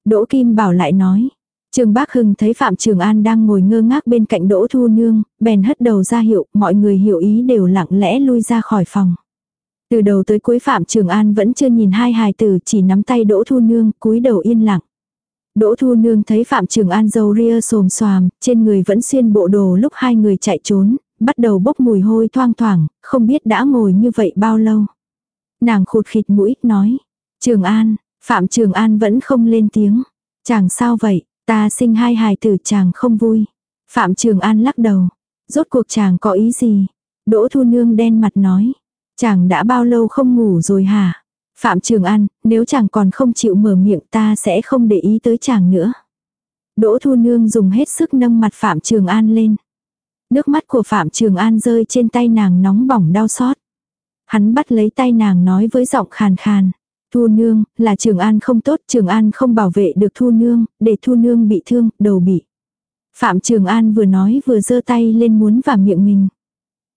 Đỗ Kim Bảo lại nói. Trường Bác Hưng thấy Phạm Trường An đang ngồi ngơ ngác bên cạnh Đỗ Thu Nương, bèn hất đầu ra hiệu, mọi người hiểu ý đều lặng lẽ lui ra khỏi phòng. Từ đầu tới cuối Phạm Trường An vẫn chưa nhìn hai hài tử chỉ nắm tay Đỗ Thu Nương, cúi đầu yên lặng. Đỗ Thu Nương thấy Phạm Trường An dâu ria xồm xoàm, trên người vẫn xuyên bộ đồ lúc hai người chạy trốn, bắt đầu bốc mùi hôi thoang thoảng, không biết đã ngồi như vậy bao lâu. Nàng khụt khịt mũi, nói. Trường An, Phạm Trường An vẫn không lên tiếng. Chàng sao vậy, ta sinh hai hài tử chàng không vui. Phạm Trường An lắc đầu. Rốt cuộc chàng có ý gì? Đỗ Thu Nương đen mặt nói. Chàng đã bao lâu không ngủ rồi hả? Phạm Trường An, nếu chàng còn không chịu mở miệng ta sẽ không để ý tới chàng nữa. Đỗ Thu Nương dùng hết sức nâng mặt Phạm Trường An lên. Nước mắt của Phạm Trường An rơi trên tay nàng nóng bỏng đau xót. Hắn bắt lấy tay nàng nói với giọng khàn khàn. Thu nương, là Trường An không tốt, Trường An không bảo vệ được Thu nương, để Thu nương bị thương, đầu bị. Phạm Trường An vừa nói vừa giơ tay lên muốn vào miệng mình.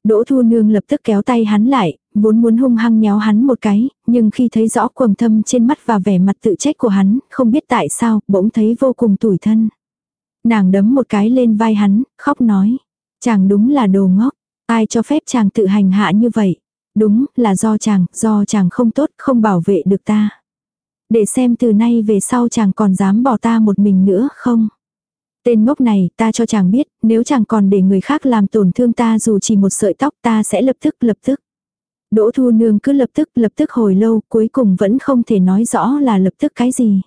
Đỗ Thu Nương lập tức kéo tay hắn lại, vốn muốn hung hăng nhéo hắn một cái, nhưng khi thấy rõ quầng thâm trên mắt và vẻ mặt tự trách của hắn, không biết tại sao, bỗng thấy vô cùng tủi thân. Nàng đấm một cái lên vai hắn, khóc nói. Chàng đúng là đồ ngốc, ai cho phép chàng tự hành hạ như vậy. Đúng là do chàng, do chàng không tốt, không bảo vệ được ta. Để xem từ nay về sau chàng còn dám bỏ ta một mình nữa không. Tên ngốc này ta cho chàng biết, nếu chàng còn để người khác làm tổn thương ta dù chỉ một sợi tóc ta sẽ lập tức lập tức. Đỗ Thu Nương cứ lập tức lập tức hồi lâu cuối cùng vẫn không thể nói rõ là lập tức cái gì.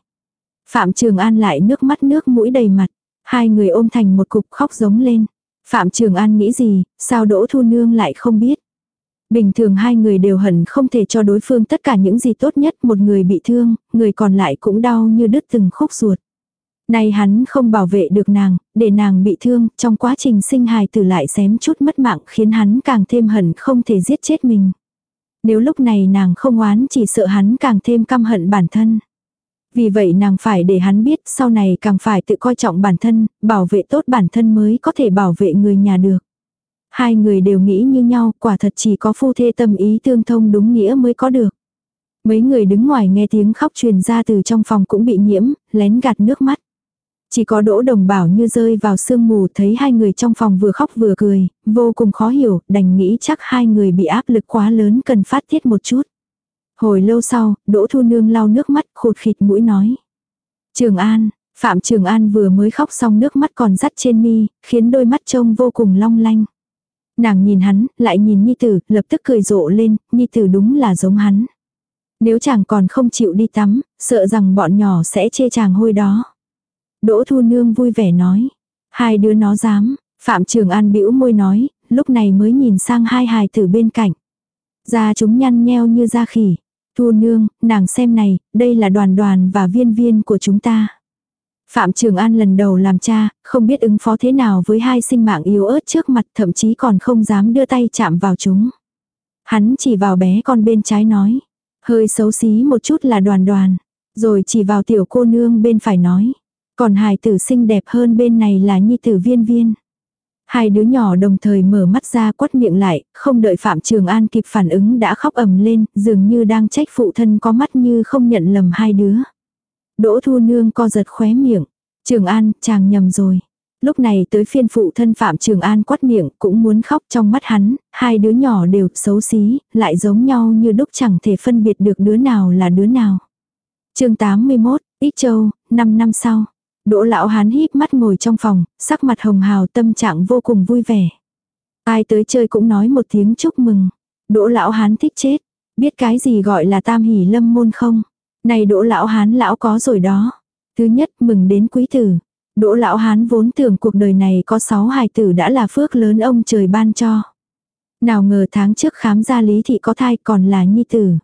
Phạm Trường An lại nước mắt nước mũi đầy mặt. Hai người ôm thành một cục khóc giống lên. Phạm Trường An nghĩ gì, sao Đỗ Thu Nương lại không biết. Bình thường hai người đều hận không thể cho đối phương tất cả những gì tốt nhất, một người bị thương, người còn lại cũng đau như đứt từng khúc ruột. Nay hắn không bảo vệ được nàng, để nàng bị thương, trong quá trình sinh hài tử lại xém chút mất mạng khiến hắn càng thêm hận không thể giết chết mình. Nếu lúc này nàng không oán chỉ sợ hắn càng thêm căm hận bản thân. Vì vậy nàng phải để hắn biết sau này càng phải tự coi trọng bản thân, bảo vệ tốt bản thân mới có thể bảo vệ người nhà được. Hai người đều nghĩ như nhau, quả thật chỉ có phu thê tâm ý tương thông đúng nghĩa mới có được. Mấy người đứng ngoài nghe tiếng khóc truyền ra từ trong phòng cũng bị nhiễm, lén gạt nước mắt. Chỉ có đỗ đồng bảo như rơi vào sương mù thấy hai người trong phòng vừa khóc vừa cười, vô cùng khó hiểu, đành nghĩ chắc hai người bị áp lực quá lớn cần phát tiết một chút. Hồi lâu sau, Đỗ Thu Nương lau nước mắt khụt khịt mũi nói. Trường An, Phạm Trường An vừa mới khóc xong nước mắt còn dắt trên mi, khiến đôi mắt trông vô cùng long lanh. Nàng nhìn hắn, lại nhìn Nhi Tử, lập tức cười rộ lên, Nhi Tử đúng là giống hắn. Nếu chàng còn không chịu đi tắm, sợ rằng bọn nhỏ sẽ chê chàng hôi đó. Đỗ Thu Nương vui vẻ nói. Hai đứa nó dám, Phạm Trường An bĩu môi nói, lúc này mới nhìn sang hai hài tử bên cạnh. Da chúng nhăn nheo như da khỉ. Thu Nương, nàng xem này, đây là đoàn đoàn và viên viên của chúng ta. Phạm Trường An lần đầu làm cha, không biết ứng phó thế nào với hai sinh mạng yếu ớt trước mặt thậm chí còn không dám đưa tay chạm vào chúng. Hắn chỉ vào bé con bên trái nói. Hơi xấu xí một chút là đoàn đoàn. Rồi chỉ vào tiểu cô nương bên phải nói. Còn hài tử xinh đẹp hơn bên này là nhi tử viên viên. Hai đứa nhỏ đồng thời mở mắt ra quất miệng lại, không đợi Phạm Trường An kịp phản ứng đã khóc ầm lên, dường như đang trách phụ thân có mắt như không nhận lầm hai đứa. Đỗ Thu Nương co giật khóe miệng. Trường An, chàng nhầm rồi. Lúc này tới phiên phụ thân Phạm Trường An quát miệng cũng muốn khóc trong mắt hắn, hai đứa nhỏ đều xấu xí, lại giống nhau như đúc chẳng thể phân biệt được đứa nào là đứa nào. chương 81, Ít Châu, 5 năm sau. Đỗ lão hán híp mắt ngồi trong phòng, sắc mặt hồng hào tâm trạng vô cùng vui vẻ. Ai tới chơi cũng nói một tiếng chúc mừng. Đỗ lão hán thích chết. Biết cái gì gọi là tam hỷ lâm môn không? Này đỗ lão hán lão có rồi đó. Thứ nhất mừng đến quý tử. Đỗ lão hán vốn tưởng cuộc đời này có sáu hài tử đã là phước lớn ông trời ban cho. Nào ngờ tháng trước khám ra lý thị có thai còn là nhi tử.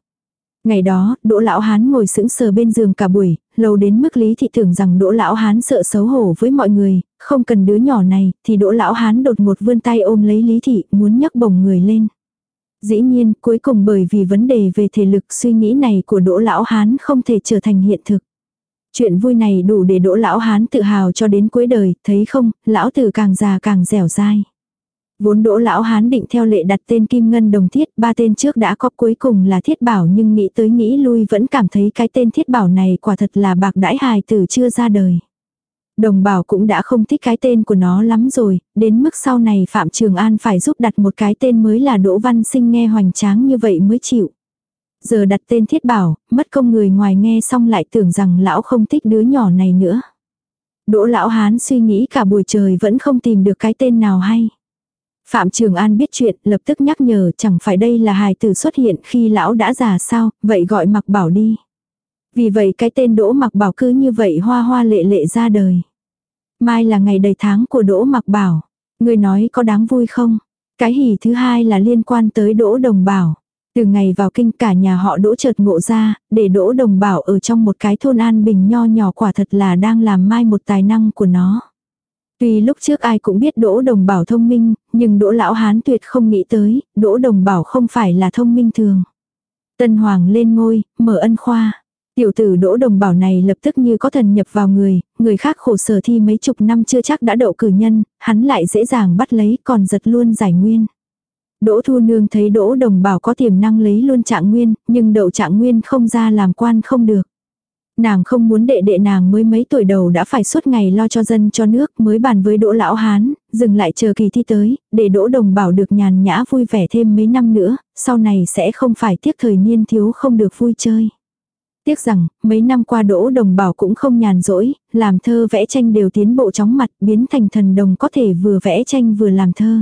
Ngày đó, Đỗ Lão Hán ngồi sững sờ bên giường cả buổi, lâu đến mức Lý Thị tưởng rằng Đỗ Lão Hán sợ xấu hổ với mọi người, không cần đứa nhỏ này, thì Đỗ Lão Hán đột ngột vươn tay ôm lấy Lý Thị, muốn nhấc bổng người lên. Dĩ nhiên, cuối cùng bởi vì vấn đề về thể lực suy nghĩ này của Đỗ Lão Hán không thể trở thành hiện thực. Chuyện vui này đủ để Đỗ Lão Hán tự hào cho đến cuối đời, thấy không, Lão Tử càng già càng dẻo dai. Vốn đỗ lão hán định theo lệ đặt tên Kim Ngân Đồng Thiết, ba tên trước đã có cuối cùng là Thiết Bảo nhưng nghĩ tới nghĩ lui vẫn cảm thấy cái tên Thiết Bảo này quả thật là bạc đãi hài tử chưa ra đời. Đồng bảo cũng đã không thích cái tên của nó lắm rồi, đến mức sau này Phạm Trường An phải giúp đặt một cái tên mới là Đỗ Văn Sinh nghe hoành tráng như vậy mới chịu. Giờ đặt tên Thiết Bảo, mất công người ngoài nghe xong lại tưởng rằng lão không thích đứa nhỏ này nữa. Đỗ lão hán suy nghĩ cả buổi trời vẫn không tìm được cái tên nào hay. Phạm Trường An biết chuyện, lập tức nhắc nhở chẳng phải đây là hài tử xuất hiện khi lão đã già sao, vậy gọi mặc bảo đi. Vì vậy cái tên Đỗ mặc bảo cứ như vậy hoa hoa lệ lệ ra đời. Mai là ngày đầy tháng của Đỗ mặc bảo. Người nói có đáng vui không? Cái hỉ thứ hai là liên quan tới Đỗ Đồng Bảo. Từ ngày vào kinh cả nhà họ Đỗ chợt ngộ ra, để Đỗ Đồng Bảo ở trong một cái thôn an bình nho nhỏ quả thật là đang làm mai một tài năng của nó. Tuy lúc trước ai cũng biết Đỗ Đồng Bảo thông minh, nhưng Đỗ Lão Hán tuyệt không nghĩ tới, Đỗ Đồng Bảo không phải là thông minh thường. Tân Hoàng lên ngôi, mở ân khoa. Tiểu tử Đỗ Đồng Bảo này lập tức như có thần nhập vào người, người khác khổ sở thi mấy chục năm chưa chắc đã đậu cử nhân, hắn lại dễ dàng bắt lấy còn giật luôn giải nguyên. Đỗ Thu Nương thấy Đỗ Đồng Bảo có tiềm năng lấy luôn trạng nguyên, nhưng đậu trạng nguyên không ra làm quan không được. Nàng không muốn đệ đệ nàng mới mấy tuổi đầu đã phải suốt ngày lo cho dân cho nước mới bàn với đỗ lão hán, dừng lại chờ kỳ thi tới, để đỗ đồng bảo được nhàn nhã vui vẻ thêm mấy năm nữa, sau này sẽ không phải tiếc thời niên thiếu không được vui chơi. Tiếc rằng, mấy năm qua đỗ đồng bảo cũng không nhàn rỗi, làm thơ vẽ tranh đều tiến bộ chóng mặt, biến thành thần đồng có thể vừa vẽ tranh vừa làm thơ.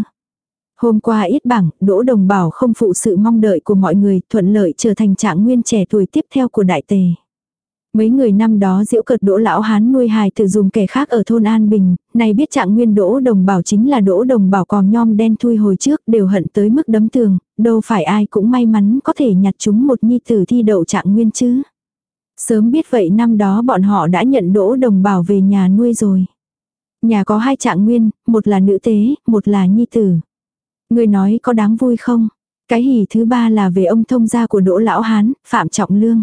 Hôm qua ít bảng, Đỗ Đồng Bảo không phụ sự mong đợi của mọi người, thuận lợi trở thành trạng nguyên trẻ tuổi tiếp theo của đại tề. Mấy người năm đó diễu cợt đỗ lão hán nuôi hài tử dùng kẻ khác ở thôn An Bình, này biết trạng nguyên đỗ đồng bảo chính là đỗ đồng bảo còn nhom đen thui hồi trước đều hận tới mức đấm tường, đâu phải ai cũng may mắn có thể nhặt chúng một nhi tử thi đậu trạng nguyên chứ. Sớm biết vậy năm đó bọn họ đã nhận đỗ đồng bảo về nhà nuôi rồi. Nhà có hai trạng nguyên, một là nữ tế, một là nhi tử. Người nói có đáng vui không? Cái hỉ thứ ba là về ông thông gia của đỗ lão hán, Phạm Trọng Lương.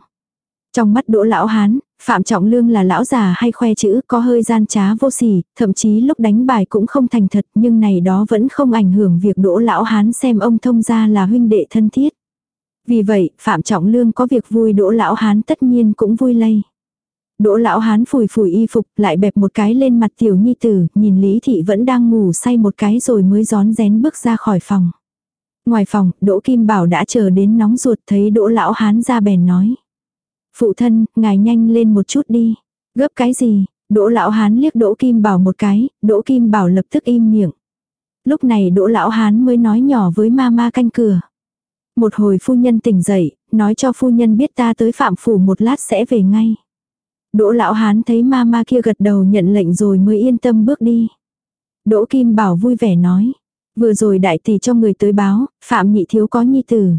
Trong mắt đỗ lão hán, Phạm Trọng Lương là lão già hay khoe chữ có hơi gian trá vô sỉ, thậm chí lúc đánh bài cũng không thành thật nhưng này đó vẫn không ảnh hưởng việc đỗ lão hán xem ông thông gia là huynh đệ thân thiết. Vì vậy, Phạm Trọng Lương có việc vui đỗ lão hán tất nhiên cũng vui lây. Đỗ lão hán phủi phủi y phục lại bẹp một cái lên mặt tiểu nhi tử, nhìn Lý Thị vẫn đang ngủ say một cái rồi mới gión rén bước ra khỏi phòng. Ngoài phòng, Đỗ Kim Bảo đã chờ đến nóng ruột thấy Đỗ lão hán ra bèn nói. Phụ thân, ngài nhanh lên một chút đi. Gấp cái gì? Đỗ lão hán liếc Đỗ Kim Bảo một cái, Đỗ Kim Bảo lập tức im miệng. Lúc này Đỗ lão hán mới nói nhỏ với ma ma canh cửa. Một hồi phu nhân tỉnh dậy, nói cho phu nhân biết ta tới phạm phủ một lát sẽ về ngay. Đỗ lão hán thấy ma ma kia gật đầu nhận lệnh rồi mới yên tâm bước đi. Đỗ Kim Bảo vui vẻ nói. Vừa rồi đại tỷ cho người tới báo, Phạm Nhị Thiếu có nhi tử.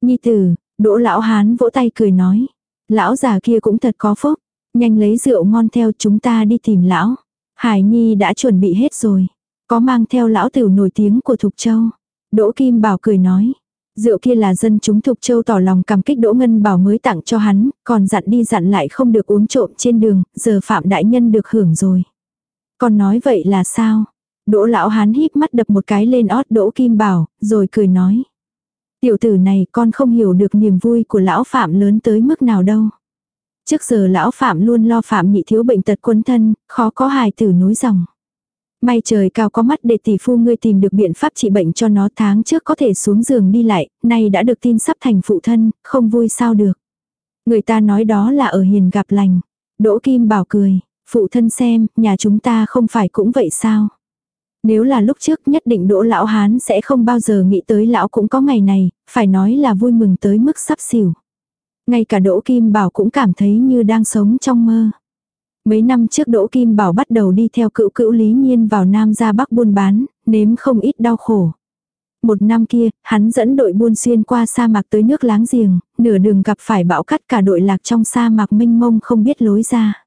Nhi tử, Đỗ lão hán vỗ tay cười nói. Lão già kia cũng thật có phúc. Nhanh lấy rượu ngon theo chúng ta đi tìm lão. Hải Nhi đã chuẩn bị hết rồi. Có mang theo lão tiểu nổi tiếng của Thục Châu. Đỗ Kim Bảo cười nói. Rượu kia là dân chúng Thục Châu tỏ lòng cảm kích Đỗ Ngân Bảo mới tặng cho hắn, còn dặn đi dặn lại không được uống trộm trên đường, giờ Phạm Đại Nhân được hưởng rồi. Còn nói vậy là sao? Đỗ lão hán híp mắt đập một cái lên ót Đỗ Kim Bảo, rồi cười nói. Tiểu tử này con không hiểu được niềm vui của lão Phạm lớn tới mức nào đâu. Trước giờ lão Phạm luôn lo Phạm nhị thiếu bệnh tật quân thân, khó có hài tử nối dòng. May trời cao có mắt để tỷ phu ngươi tìm được biện pháp trị bệnh cho nó tháng trước có thể xuống giường đi lại, nay đã được tin sắp thành phụ thân, không vui sao được. Người ta nói đó là ở hiền gặp lành. Đỗ Kim bảo cười, phụ thân xem, nhà chúng ta không phải cũng vậy sao. Nếu là lúc trước nhất định đỗ lão hán sẽ không bao giờ nghĩ tới lão cũng có ngày này, phải nói là vui mừng tới mức sắp xỉu. Ngay cả đỗ kim bảo cũng cảm thấy như đang sống trong mơ. Mấy năm trước Đỗ Kim Bảo bắt đầu đi theo cựu cữu Lý Nhiên vào Nam ra Bắc buôn bán, nếm không ít đau khổ. Một năm kia, hắn dẫn đội buôn xuyên qua sa mạc tới nước láng giềng, nửa đường gặp phải bão cắt cả đội lạc trong sa mạc mênh mông không biết lối ra.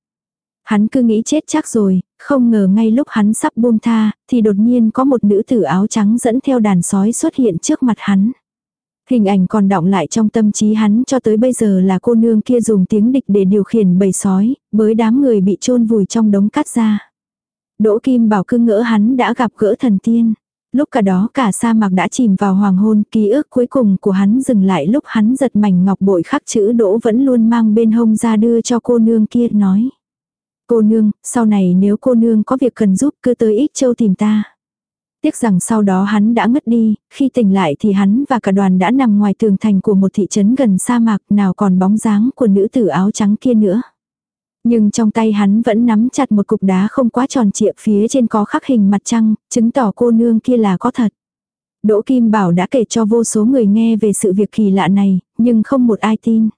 Hắn cứ nghĩ chết chắc rồi, không ngờ ngay lúc hắn sắp buông tha, thì đột nhiên có một nữ tử áo trắng dẫn theo đàn sói xuất hiện trước mặt hắn. Hình ảnh còn đọng lại trong tâm trí hắn cho tới bây giờ là cô nương kia dùng tiếng địch để điều khiển bầy sói, với đám người bị chôn vùi trong đống cát ra. Đỗ Kim Bảo cứ ngỡ hắn đã gặp gỡ thần tiên. Lúc cả đó cả sa mạc đã chìm vào hoàng hôn, ký ức cuối cùng của hắn dừng lại lúc hắn giật mảnh ngọc bội khắc chữ Đỗ vẫn luôn mang bên hông ra đưa cho cô nương kia nói. Cô nương, sau này nếu cô nương có việc cần giúp cứ tới ích châu tìm ta. Tiếc rằng sau đó hắn đã ngất đi, khi tỉnh lại thì hắn và cả đoàn đã nằm ngoài tường thành của một thị trấn gần sa mạc nào còn bóng dáng của nữ tử áo trắng kia nữa. Nhưng trong tay hắn vẫn nắm chặt một cục đá không quá tròn trịa phía trên có khắc hình mặt trăng, chứng tỏ cô nương kia là có thật. Đỗ Kim Bảo đã kể cho vô số người nghe về sự việc kỳ lạ này, nhưng không một ai tin.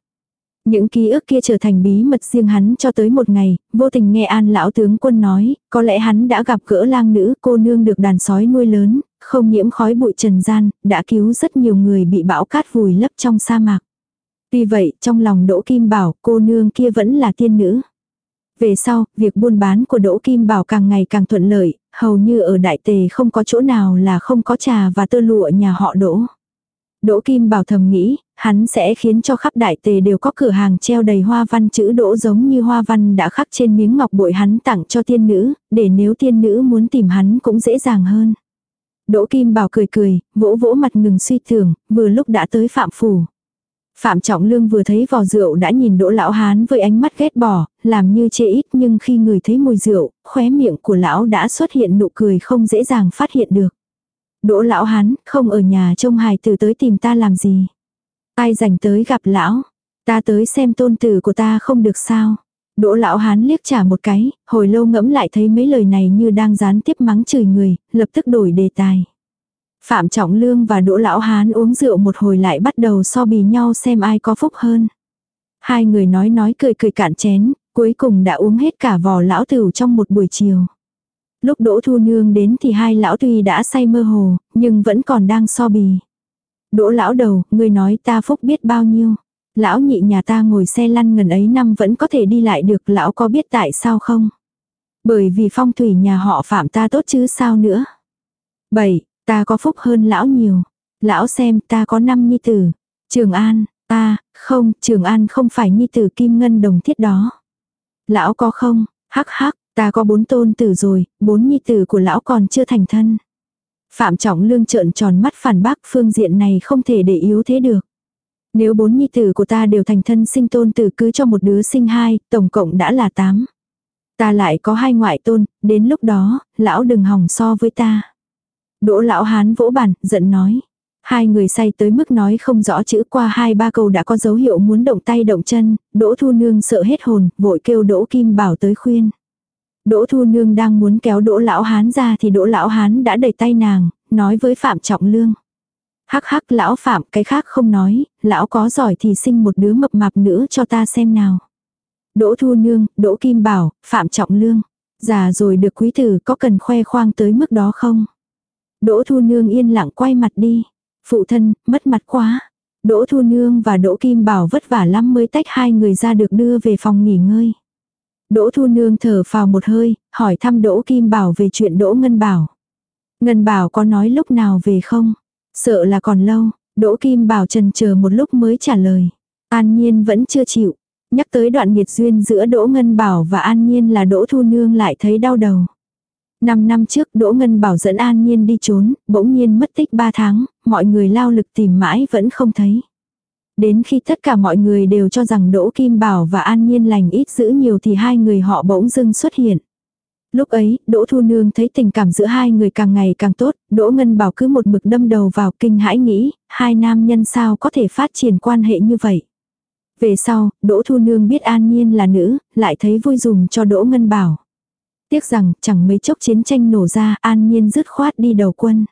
Những ký ức kia trở thành bí mật riêng hắn cho tới một ngày, vô tình nghe an lão tướng quân nói, có lẽ hắn đã gặp gỡ lang nữ cô nương được đàn sói nuôi lớn, không nhiễm khói bụi trần gian, đã cứu rất nhiều người bị bão cát vùi lấp trong sa mạc. Tuy vậy, trong lòng Đỗ Kim Bảo, cô nương kia vẫn là tiên nữ. Về sau, việc buôn bán của Đỗ Kim Bảo càng ngày càng thuận lợi, hầu như ở Đại Tề không có chỗ nào là không có trà và tơ lụa nhà họ Đỗ. Đỗ Kim Bảo thầm nghĩ, hắn sẽ khiến cho khắp đại tề đều có cửa hàng treo đầy hoa văn chữ đỗ giống như hoa văn đã khắc trên miếng ngọc bội hắn tặng cho tiên nữ, để nếu tiên nữ muốn tìm hắn cũng dễ dàng hơn. Đỗ Kim Bảo cười cười, vỗ vỗ mặt ngừng suy tưởng, vừa lúc đã tới Phạm Phủ. Phạm Trọng Lương vừa thấy vò rượu đã nhìn Đỗ Lão Hán với ánh mắt ghét bỏ, làm như chê ít nhưng khi người thấy mùi rượu, khóe miệng của Lão đã xuất hiện nụ cười không dễ dàng phát hiện được. Đỗ Lão Hán, không ở nhà trông hài tử tới tìm ta làm gì. Ai rảnh tới gặp lão? Ta tới xem tôn tử của ta không được sao? Đỗ lão hán liếc trả một cái, hồi lâu ngẫm lại thấy mấy lời này như đang gián tiếp mắng chửi người, lập tức đổi đề tài. Phạm Trọng Lương và Đỗ lão hán uống rượu một hồi lại bắt đầu so bì nhau xem ai có phúc hơn. Hai người nói nói cười cười cạn chén, cuối cùng đã uống hết cả vò lão tử trong một buổi chiều. Lúc Đỗ Thu Nương đến thì hai lão tuy đã say mơ hồ, nhưng vẫn còn đang so bì. Đỗ lão đầu, ngươi nói ta phúc biết bao nhiêu. Lão nhị nhà ta ngồi xe lăn ngần ấy năm vẫn có thể đi lại được, lão có biết tại sao không? Bởi vì phong thủy nhà họ phạm ta tốt chứ sao nữa. Bảy, ta có phúc hơn lão nhiều. Lão xem ta có năm nhi tử. Trường An, ta, không, Trường An không phải nhi tử kim ngân đồng thiết đó. Lão có không, hắc hắc, ta có bốn tôn tử rồi, bốn nhi tử của lão còn chưa thành thân. Phạm Trọng Lương trợn tròn mắt phản bác phương diện này không thể để yếu thế được. Nếu bốn nhi tử của ta đều thành thân sinh tôn tử cứ cho một đứa sinh hai, tổng cộng đã là tám. Ta lại có hai ngoại tôn, đến lúc đó, lão đừng hỏng so với ta. Đỗ lão hán vỗ bàn, giận nói. Hai người say tới mức nói không rõ chữ qua hai ba câu đã có dấu hiệu muốn động tay động chân, Đỗ Thu Nương sợ hết hồn, vội kêu Đỗ Kim Bảo tới khuyên. Đỗ Thu Nương đang muốn kéo Đỗ Lão Hán ra thì Đỗ Lão Hán đã đẩy tay nàng, nói với Phạm Trọng Lương. Hắc hắc Lão Phạm cái khác không nói, Lão có giỏi thì sinh một đứa mập mạp nữa cho ta xem nào. Đỗ Thu Nương, Đỗ Kim Bảo, Phạm Trọng Lương. Già rồi được quý tử có cần khoe khoang tới mức đó không? Đỗ Thu Nương yên lặng quay mặt đi. Phụ thân, mất mặt quá. Đỗ Thu Nương và Đỗ Kim Bảo vất vả lắm mới tách hai người ra được đưa về phòng nghỉ ngơi. Đỗ Thu Nương thở vào một hơi, hỏi thăm Đỗ Kim Bảo về chuyện Đỗ Ngân Bảo. Ngân Bảo có nói lúc nào về không? Sợ là còn lâu, Đỗ Kim Bảo trần chờ một lúc mới trả lời. An Nhiên vẫn chưa chịu. Nhắc tới đoạn nghiệt duyên giữa Đỗ Ngân Bảo và An Nhiên là Đỗ Thu Nương lại thấy đau đầu. Năm năm trước Đỗ Ngân Bảo dẫn An Nhiên đi trốn, bỗng nhiên mất tích ba tháng, mọi người lao lực tìm mãi vẫn không thấy. Đến khi tất cả mọi người đều cho rằng Đỗ Kim Bảo và An Nhiên lành ít giữ nhiều thì hai người họ bỗng dưng xuất hiện. Lúc ấy, Đỗ Thu Nương thấy tình cảm giữa hai người càng ngày càng tốt, Đỗ Ngân Bảo cứ một mực đâm đầu vào kinh hãi nghĩ, hai nam nhân sao có thể phát triển quan hệ như vậy. Về sau, Đỗ Thu Nương biết An Nhiên là nữ, lại thấy vui dùng cho Đỗ Ngân Bảo. Tiếc rằng, chẳng mấy chốc chiến tranh nổ ra, An Nhiên dứt khoát đi đầu quân.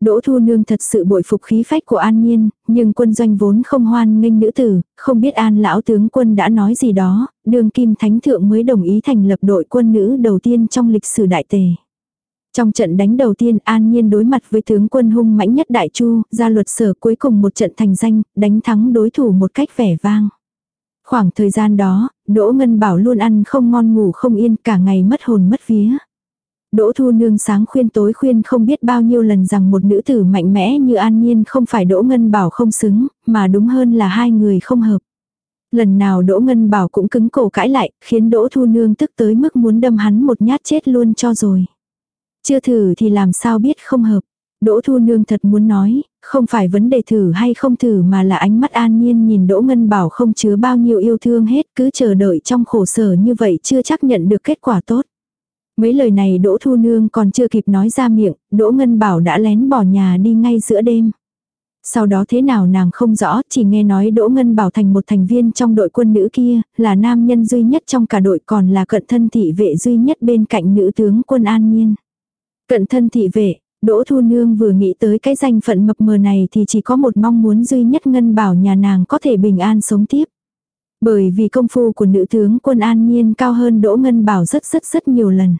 Đỗ Thu Nương thật sự bội phục khí phách của An Nhiên, nhưng quân doanh vốn không hoan nghênh nữ tử, không biết An lão tướng quân đã nói gì đó, đường kim thánh thượng mới đồng ý thành lập đội quân nữ đầu tiên trong lịch sử đại tề. Trong trận đánh đầu tiên An Nhiên đối mặt với tướng quân hung mãnh nhất Đại Chu, ra luật sở cuối cùng một trận thành danh, đánh thắng đối thủ một cách vẻ vang. Khoảng thời gian đó, Đỗ Ngân Bảo luôn ăn không ngon ngủ không yên cả ngày mất hồn mất vía. Đỗ Thu Nương sáng khuyên tối khuyên không biết bao nhiêu lần rằng một nữ tử mạnh mẽ như An Nhiên không phải Đỗ Ngân Bảo không xứng, mà đúng hơn là hai người không hợp. Lần nào Đỗ Ngân Bảo cũng cứng cổ cãi lại, khiến Đỗ Thu Nương tức tới mức muốn đâm hắn một nhát chết luôn cho rồi. Chưa thử thì làm sao biết không hợp. Đỗ Thu Nương thật muốn nói, không phải vấn đề thử hay không thử mà là ánh mắt an nhiên nhìn Đỗ Ngân Bảo không chứa bao nhiêu yêu thương hết cứ chờ đợi trong khổ sở như vậy chưa chắc nhận được kết quả tốt. Mấy lời này Đỗ Thu Nương còn chưa kịp nói ra miệng, Đỗ Ngân Bảo đã lén bỏ nhà đi ngay giữa đêm. Sau đó thế nào nàng không rõ, chỉ nghe nói Đỗ Ngân Bảo thành một thành viên trong đội quân nữ kia, là nam nhân duy nhất trong cả đội còn là cận thân thị vệ duy nhất bên cạnh nữ tướng quân An Nhiên. Cận thân thị vệ, Đỗ Thu Nương vừa nghĩ tới cái danh phận mập mờ này thì chỉ có một mong muốn duy nhất Ngân Bảo nhà nàng có thể bình an sống tiếp. Bởi vì công phu của nữ tướng quân An Nhiên cao hơn Đỗ Ngân Bảo rất rất rất nhiều lần.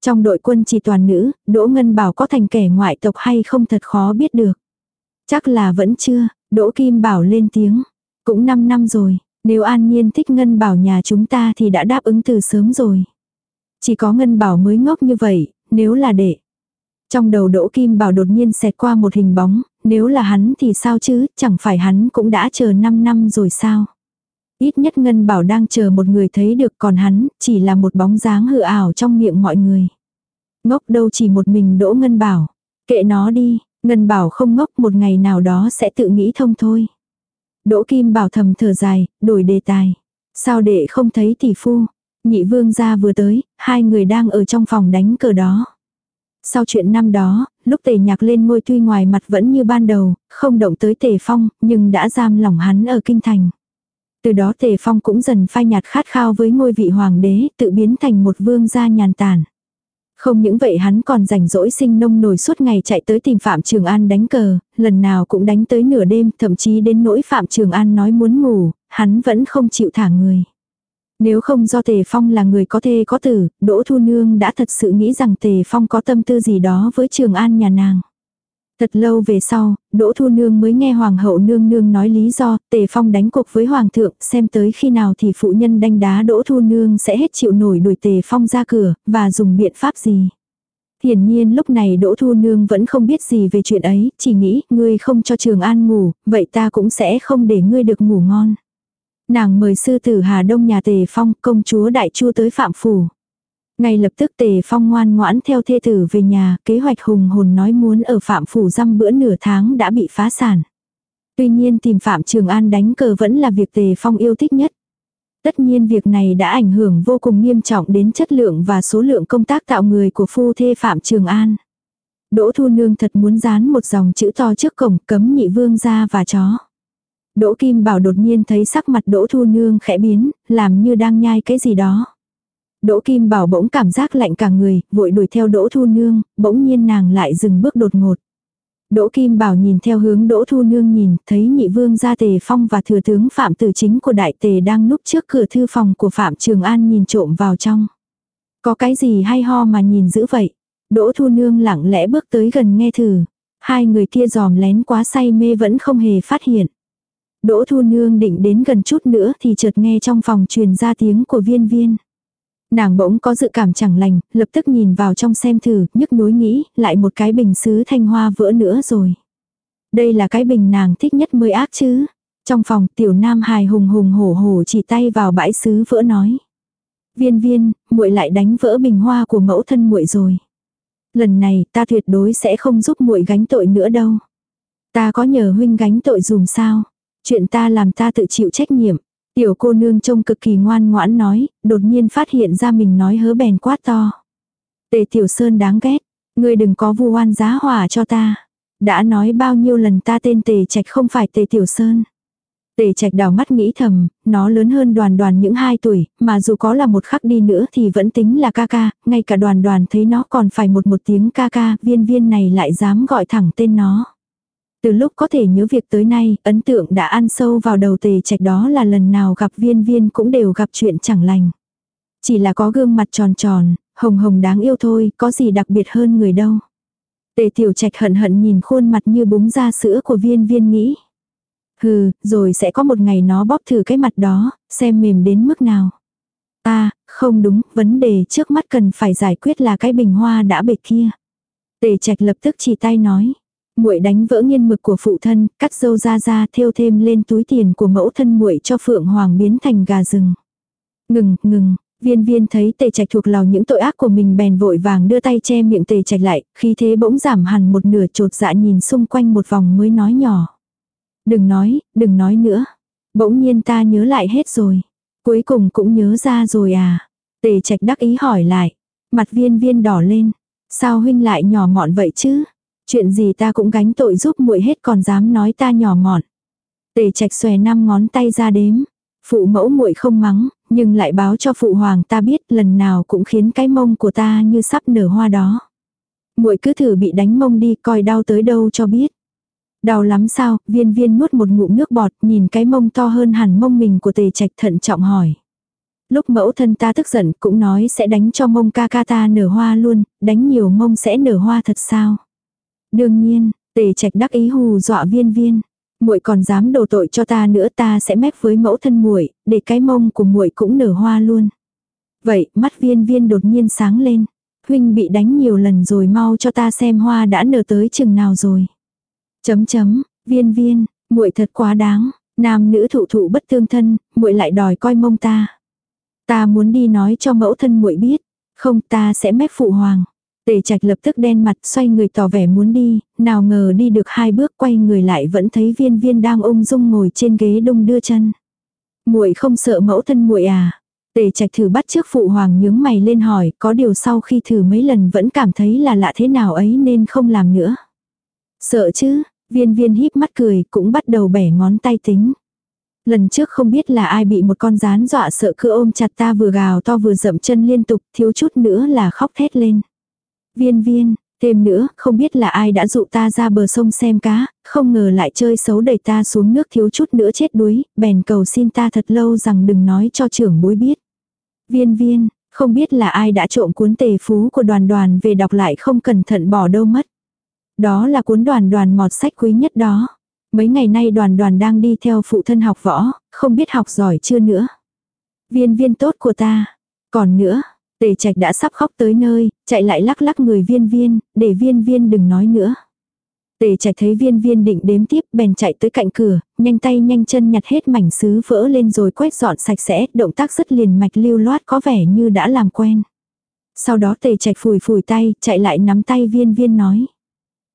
Trong đội quân chỉ toàn nữ, Đỗ Ngân Bảo có thành kẻ ngoại tộc hay không thật khó biết được. Chắc là vẫn chưa, Đỗ Kim Bảo lên tiếng. Cũng 5 năm rồi, nếu An Nhiên thích Ngân Bảo nhà chúng ta thì đã đáp ứng từ sớm rồi. Chỉ có Ngân Bảo mới ngốc như vậy, nếu là đệ. Trong đầu Đỗ Kim Bảo đột nhiên xẹt qua một hình bóng, nếu là hắn thì sao chứ, chẳng phải hắn cũng đã chờ 5 năm rồi sao. Ít nhất Ngân Bảo đang chờ một người thấy được còn hắn, chỉ là một bóng dáng hư ảo trong miệng mọi người. Ngốc đâu chỉ một mình Đỗ Ngân Bảo. Kệ nó đi, Ngân Bảo không ngốc một ngày nào đó sẽ tự nghĩ thông thôi. Đỗ Kim Bảo thầm thở dài, đổi đề tài. Sao đệ không thấy tỷ phu? Nhị vương gia vừa tới, hai người đang ở trong phòng đánh cờ đó. Sau chuyện năm đó, lúc tề nhạc lên ngôi tuy ngoài mặt vẫn như ban đầu, không động tới tề phong, nhưng đã giam lòng hắn ở kinh thành. Từ đó tề phong cũng dần phai nhạt khát khao với ngôi vị hoàng đế, tự biến thành một vương gia nhàn tản. Không những vậy hắn còn rảnh rỗi sinh nông nổi suốt ngày chạy tới tìm Phạm Trường An đánh cờ, lần nào cũng đánh tới nửa đêm, thậm chí đến nỗi Phạm Trường An nói muốn ngủ, hắn vẫn không chịu thả người. Nếu không do Tề Phong là người có thê có tử, Đỗ Thu Nương đã thật sự nghĩ rằng Tề Phong có tâm tư gì đó với Trường An nhà nàng. Thật lâu về sau, Đỗ Thu Nương mới nghe Hoàng hậu Nương Nương nói lý do, Tề Phong đánh cuộc với Hoàng thượng, xem tới khi nào thì phụ nhân đánh đá Đỗ Thu Nương sẽ hết chịu nổi đuổi Tề Phong ra cửa, và dùng biện pháp gì. Hiển nhiên lúc này Đỗ Thu Nương vẫn không biết gì về chuyện ấy, chỉ nghĩ, ngươi không cho Trường An ngủ, vậy ta cũng sẽ không để ngươi được ngủ ngon. Nàng mời sư tử Hà Đông nhà Tề Phong, công chúa Đại Chu tới Phạm Phủ. Ngay lập tức Tề Phong ngoan ngoãn theo thê tử về nhà, kế hoạch hùng hồn nói muốn ở Phạm Phủ dăm bữa nửa tháng đã bị phá sản. Tuy nhiên tìm Phạm Trường An đánh cờ vẫn là việc Tề Phong yêu thích nhất. Tất nhiên việc này đã ảnh hưởng vô cùng nghiêm trọng đến chất lượng và số lượng công tác tạo người của phu thê Phạm Trường An. Đỗ Thu Nương thật muốn dán một dòng chữ to trước cổng cấm nhị vương ra và chó. Đỗ Kim Bảo đột nhiên thấy sắc mặt Đỗ Thu Nương khẽ biến, làm như đang nhai cái gì đó. Đỗ Kim Bảo bỗng cảm giác lạnh cả người, vội đuổi theo Đỗ Thu Nương, bỗng nhiên nàng lại dừng bước đột ngột. Đỗ Kim Bảo nhìn theo hướng Đỗ Thu Nương nhìn, thấy nhị vương gia tề phong và thừa tướng Phạm Tử Chính của đại tề đang núp trước cửa thư phòng của Phạm Trường An nhìn trộm vào trong. Có cái gì hay ho mà nhìn dữ vậy? Đỗ Thu Nương lặng lẽ bước tới gần nghe thử. Hai người kia giòm lén quá say mê vẫn không hề phát hiện. Đỗ Thu Nương định đến gần chút nữa thì chợt nghe trong phòng truyền ra tiếng của viên viên. Nàng bỗng có dự cảm chẳng lành, lập tức nhìn vào trong xem thử, nhức nhối nghĩ, lại một cái bình sứ thanh hoa vỡ nữa rồi. Đây là cái bình nàng thích nhất mới ác chứ. Trong phòng tiểu nam hài hùng hùng hổ hổ chỉ tay vào bãi sứ vỡ nói. Viên viên, muội lại đánh vỡ bình hoa của mẫu thân muội rồi. Lần này ta tuyệt đối sẽ không giúp muội gánh tội nữa đâu. Ta có nhờ huynh gánh tội dùm sao. Chuyện ta làm ta tự chịu trách nhiệm. Tiểu cô nương trông cực kỳ ngoan ngoãn nói, đột nhiên phát hiện ra mình nói hớ bèn quát to. Tề tiểu sơn đáng ghét, ngươi đừng có vu oan giá hỏa cho ta. Đã nói bao nhiêu lần ta tên tề trạch không phải tề tiểu sơn. Tề trạch đào mắt nghĩ thầm, nó lớn hơn đoàn đoàn những hai tuổi, mà dù có là một khắc đi nữa thì vẫn tính là ca ca, ngay cả đoàn đoàn thấy nó còn phải một một tiếng ca ca, viên viên này lại dám gọi thẳng tên nó. Từ lúc có thể nhớ việc tới nay, ấn tượng đã ăn sâu vào đầu tề trạch đó là lần nào gặp viên viên cũng đều gặp chuyện chẳng lành. Chỉ là có gương mặt tròn tròn, hồng hồng đáng yêu thôi, có gì đặc biệt hơn người đâu. Tề tiểu trạch hận hận nhìn khuôn mặt như búng ra sữa của viên viên nghĩ. Hừ, rồi sẽ có một ngày nó bóp thử cái mặt đó, xem mềm đến mức nào. À, không đúng, vấn đề trước mắt cần phải giải quyết là cái bình hoa đã bệt kia. Tề trạch lập tức chỉ tay nói muội đánh vỡ nghiên mực của phụ thân, cắt dâu ra ra thêu thêm lên túi tiền của mẫu thân muội cho Phượng Hoàng biến thành gà rừng. Ngừng, ngừng, viên viên thấy tề trạch thuộc lòng những tội ác của mình bèn vội vàng đưa tay che miệng tề trạch lại, khí thế bỗng giảm hẳn một nửa trột dạ nhìn xung quanh một vòng mới nói nhỏ. Đừng nói, đừng nói nữa. Bỗng nhiên ta nhớ lại hết rồi. Cuối cùng cũng nhớ ra rồi à. Tề trạch đắc ý hỏi lại. Mặt viên viên đỏ lên. Sao huynh lại nhỏ mọn vậy chứ? Chuyện gì ta cũng gánh tội giúp muội hết còn dám nói ta nhỏ mọn. Tề trạch xòe năm ngón tay ra đếm. Phụ mẫu muội không mắng, nhưng lại báo cho phụ hoàng ta biết lần nào cũng khiến cái mông của ta như sắp nở hoa đó. Muội cứ thử bị đánh mông đi coi đau tới đâu cho biết. Đau lắm sao, viên viên nuốt một ngụm nước bọt nhìn cái mông to hơn hẳn mông mình của tề trạch thận trọng hỏi. Lúc mẫu thân ta tức giận cũng nói sẽ đánh cho mông ca ca ta nở hoa luôn, đánh nhiều mông sẽ nở hoa thật sao. Đương nhiên, tề trạch đắc ý hù dọa viên viên. muội còn dám đổ tội cho ta nữa ta sẽ mép với mẫu thân muội để cái mông của muội cũng nở hoa luôn. Vậy, mắt viên viên đột nhiên sáng lên. Huynh bị đánh nhiều lần rồi mau cho ta xem hoa đã nở tới chừng nào rồi. Chấm chấm, viên viên, muội thật quá đáng. Nam nữ thụ thụ bất tương thân, muội lại đòi coi mông ta. Ta muốn đi nói cho mẫu thân muội biết. Không ta sẽ mép phụ hoàng. Tề trạch lập tức đen mặt xoay người tỏ vẻ muốn đi, nào ngờ đi được hai bước quay người lại vẫn thấy viên viên đang ung dung ngồi trên ghế đông đưa chân. muội không sợ mẫu thân muội à? Tề trạch thử bắt trước phụ hoàng nhướng mày lên hỏi, có điều sau khi thử mấy lần vẫn cảm thấy là lạ thế nào ấy nên không làm nữa. Sợ chứ, viên viên híp mắt cười cũng bắt đầu bẻ ngón tay tính. Lần trước không biết là ai bị một con rán dọa sợ cứ ôm chặt ta vừa gào to vừa dậm chân liên tục thiếu chút nữa là khóc thét lên. Viên viên, thêm nữa, không biết là ai đã dụ ta ra bờ sông xem cá, không ngờ lại chơi xấu đẩy ta xuống nước thiếu chút nữa chết đuối, bèn cầu xin ta thật lâu rằng đừng nói cho trưởng bối biết. Viên viên, không biết là ai đã trộm cuốn tề phú của đoàn đoàn về đọc lại không cẩn thận bỏ đâu mất. Đó là cuốn đoàn đoàn mọt sách quý nhất đó. Mấy ngày nay đoàn đoàn đang đi theo phụ thân học võ, không biết học giỏi chưa nữa. Viên viên tốt của ta. Còn nữa, Tề trạch đã sắp khóc tới nơi, chạy lại lắc lắc người viên viên, để viên viên đừng nói nữa. Tề trạch thấy viên viên định đếm tiếp bèn chạy tới cạnh cửa, nhanh tay nhanh chân nhặt hết mảnh sứ vỡ lên rồi quét dọn sạch sẽ, động tác rất liền mạch lưu loát có vẻ như đã làm quen. Sau đó tề trạch phủi phủi tay, chạy lại nắm tay viên viên nói.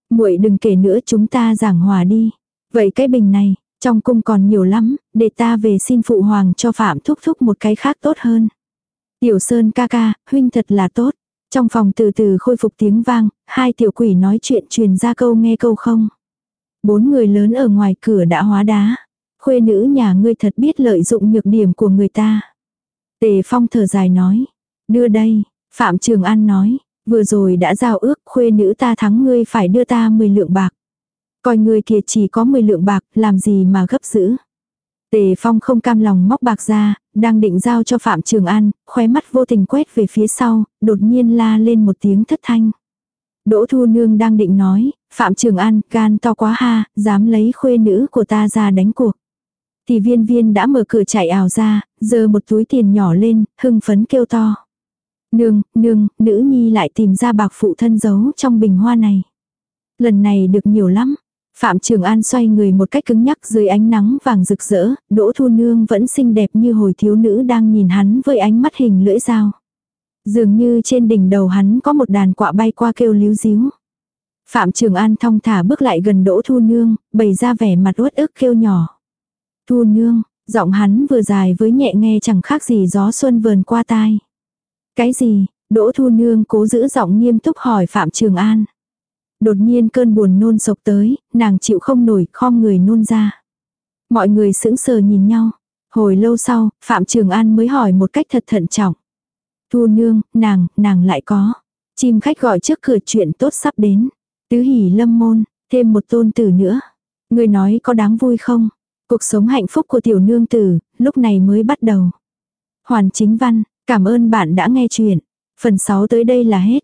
muội đừng kể nữa chúng ta giảng hòa đi. Vậy cái bình này, trong cung còn nhiều lắm, để ta về xin phụ hoàng cho phạm thúc thúc một cái khác tốt hơn. Tiểu Sơn ca ca, huynh thật là tốt. Trong phòng từ từ khôi phục tiếng vang, hai tiểu quỷ nói chuyện truyền ra câu nghe câu không. Bốn người lớn ở ngoài cửa đã hóa đá. Khuê nữ nhà ngươi thật biết lợi dụng nhược điểm của người ta. Tề Phong thở dài nói. Đưa đây, Phạm Trường An nói. Vừa rồi đã giao ước khuê nữ ta thắng ngươi phải đưa ta 10 lượng bạc. Coi người kia chỉ có 10 lượng bạc, làm gì mà gấp giữ. Tề Phong không cam lòng móc bạc ra, đang định giao cho Phạm Trường An, khóe mắt vô tình quét về phía sau, đột nhiên la lên một tiếng thất thanh. Đỗ Thu Nương đang định nói, Phạm Trường An, gan to quá ha, dám lấy khuê nữ của ta ra đánh cuộc. Thì viên viên đã mở cửa chạy ảo ra, giơ một túi tiền nhỏ lên, hưng phấn kêu to. Nương, nương, nữ nhi lại tìm ra bạc phụ thân giấu trong bình hoa này. Lần này được nhiều lắm. Phạm Trường An xoay người một cách cứng nhắc dưới ánh nắng vàng rực rỡ, Đỗ Thu Nương vẫn xinh đẹp như hồi thiếu nữ đang nhìn hắn với ánh mắt hình lưỡi dao. Dường như trên đỉnh đầu hắn có một đàn quạ bay qua kêu líu díu. Phạm Trường An thong thả bước lại gần Đỗ Thu Nương, bày ra vẻ mặt uất ức kêu nhỏ. Thu Nương, giọng hắn vừa dài với nhẹ nghe chẳng khác gì gió xuân vờn qua tai. Cái gì? Đỗ Thu Nương cố giữ giọng nghiêm túc hỏi Phạm Trường An. Đột nhiên cơn buồn nôn sộc tới, nàng chịu không nổi, khom người nôn ra. Mọi người sững sờ nhìn nhau. Hồi lâu sau, Phạm Trường An mới hỏi một cách thật thận trọng. Thu nương, nàng, nàng lại có. Chim khách gọi trước cửa chuyện tốt sắp đến. Tứ hỉ lâm môn, thêm một tôn tử nữa. Người nói có đáng vui không? Cuộc sống hạnh phúc của tiểu nương tử, lúc này mới bắt đầu. Hoàn chính văn, cảm ơn bạn đã nghe chuyện. Phần 6 tới đây là hết.